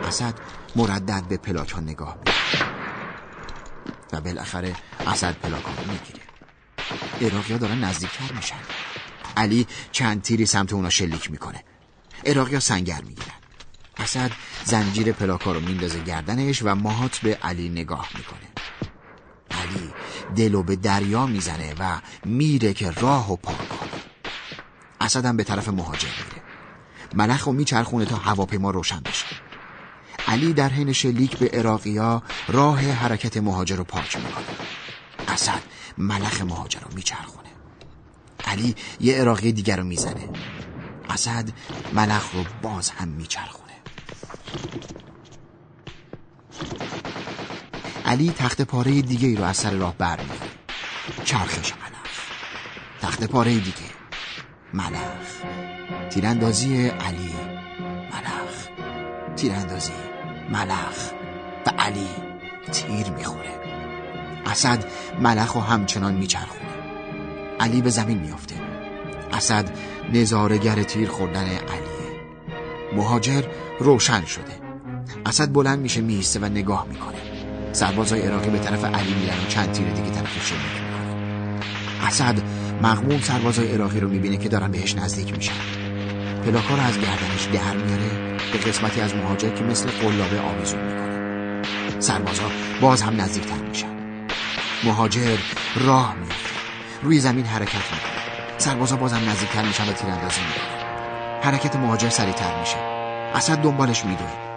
اسد مردد به پلاک ها نگاه می‌کنه و بالاخره اسد پلاک ها رو می‌گیره. عراقی دارن نزدیکتر میشن. علی چند تیری سمت اونا شلیک می‌کنه. عراقی سنگر می‌گیرن. اسد زنجیر پلاکا رو میندازه گردنش و ماهات به علی نگاه می‌کنه. علی دلو به دریا می‌زنه و میره که راه و پاک کنه. اسدم به طرف مهاجر میره. ملخ رو میچرخونه تا هواپیما روشن بشه. علی در حین شلیک به عراقیا راه حرکت مهاجر رو پاک می‌کنه. اسد ملخ مهاجر رو میچرخونه. علی یه عراقی دیگر رو می‌زنه. اسد ملخ رو باز هم میچرخونه. علی تخت پاره دیگه ای رو از سر راه برمیاره چرخش ملخ تخت پاره دیگه. ملخ. تیراندازی علی ملخ. تیراندازی ملخ و علی تیر می‌خوره. اسد ملخ و همچنان میچرخونه. علی به زمین میافته. اسد نظارگر تیر خوردن علیه. مهاجر روشن شده. اسد بلند میشه میسته و نگاه می‌کنه. سربازای عراقی به طرف علی میرن و چند تیر دیگه طرف شلیک می‌کنن اسد مغموم سربازای عراقی رو می‌بینه که دارن بهش نزدیک میشن. پلاکا رو از گردنش در میاره به قسمتی از مهاجر که مثل قلابه آویزون می‌کنه. سربازا باز هم نزدیکتر میشن. مهاجر راه میفته روی زمین حرکت می‌کنه. سربازا باز هم نزدیکتر میشن و تیراندازی می‌کنن. حرکت مهاجر سریعتر میشه. اسد دنبالش میدوه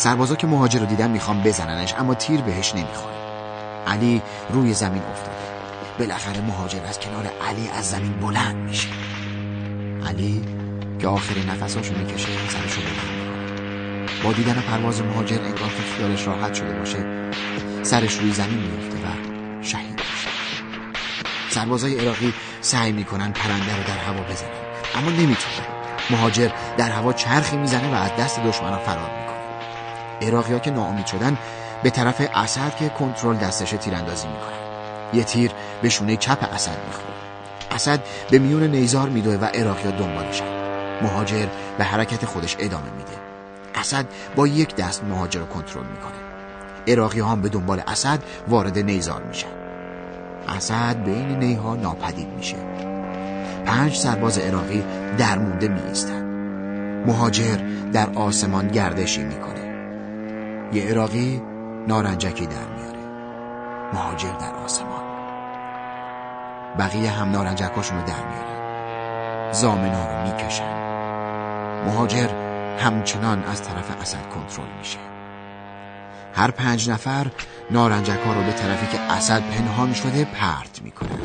سربازا که مهاجر رو دیدن می‌خوان بزننش اما تیر بهش نمی‌خوره. علی روی زمین افتاده بالاخره مهاجر از کنار علی از زمین بلند میشه. علی که آخرین نفساشو می‌کشه سرشو بلند با دیدن پرواز مهاجر انگار که خیالش راحت شده باشه سرش روی زمین میفته و شهید میشه. سربازای عراقی سعی می‌کنن پرنده رو در هوا بزنن اما نمی‌تونن. مهاجر در هوا چرخی می‌زنه و از دست دشمنان فرار می‌کنه. عراقی ها که ناامید شدن به طرف اسد که کنترل دستش تیراندازی می‌کنن یه تیر به شونه چپ اسد می‌خوره. اسد به میون نیزار میدوه و عراقی ها دنبالشن مهاجر به حرکت خودش ادامه میده. اسد با یک دست مهاجر رو کنترل می‌کنه. عراقی هم به دنبال اسد وارد نیزار میشن. اسد بین نیها ناپدید میشه. پنج سرباز عراقی در مونده میایستن. مهاجر در آسمان گردشی می‌کنه. یه عراقی نارنجکی در میاره. مهاجر در آسمان. بقیه هم نارنجکاشون رو در میارن. زامنا رو می‌کشن. مهاجر همچنان از طرف اسد کنترل میشه. هر پنج نفر نارنجک ها رو به طرفی که اسد پنهان شده پرت می‌کنن.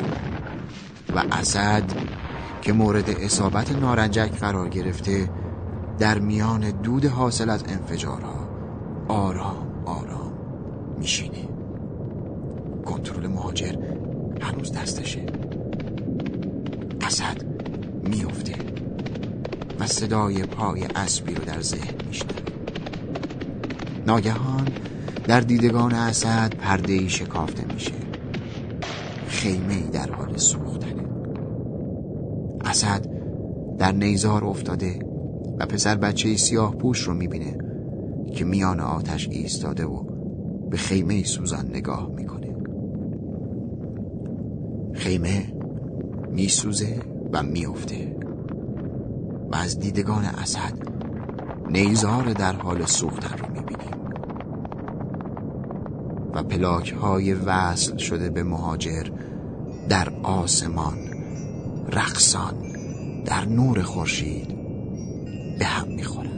و اسد که مورد اصابت نارنجک قرار گرفته در میان دود حاصل از انفجارها آرام آرام میشینه کنترل مهاجر هنوز دستشه. اسد میفته و صدای پای اسبی رو در ذهن میشنه ناگهان در دیدگان اسد پرده شکافته میشه. خیمه در حال سوختنه. اسد در نیزار افتاده و پسر بچه سیاه پوش رو می‌بینه. که میان آتش ایستاده و به خیمه سوزان نگاه می‌کنه. خیمه میسوزه و میفته و از دیدگان اسد نیزار در حال سوختن رو می‌بینیم. و پلاک های وصل شده به مهاجر در آسمان رقصان در نور خورشید به هم می‌خورن.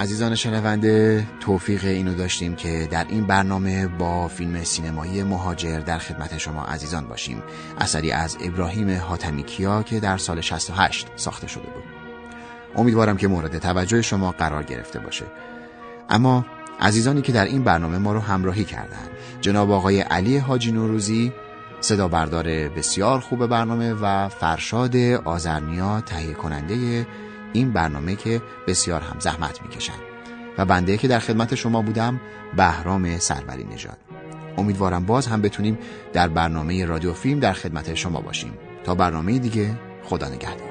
عزیزان شنونده توفیق اینو داشتیم که در این برنامه با فیلم سینمایی مهاجر در خدمت شما عزیزان باشیم. اثری از ابراهیم حاتمی کیا که در سال 68 ساخته شده بود. امیدوارم که مورد توجه شما قرار گرفته باشه. اما عزیزانی که در این برنامه ما رو همراهی کردن جناب آقای علی حاجی نوروزی صدا بردار بسیار خوب برنامه و فرشاد آزرنیا تهیه کننده این برنامه که بسیار هم زحمت می‌کشن و بنده که در خدمت شما بودم بهرام سروری نژاد. امیدوارم باز هم بتونیم در برنامه رادیو فیلم در خدمت شما باشیم. تا برنامه دیگه خدا نگهدار.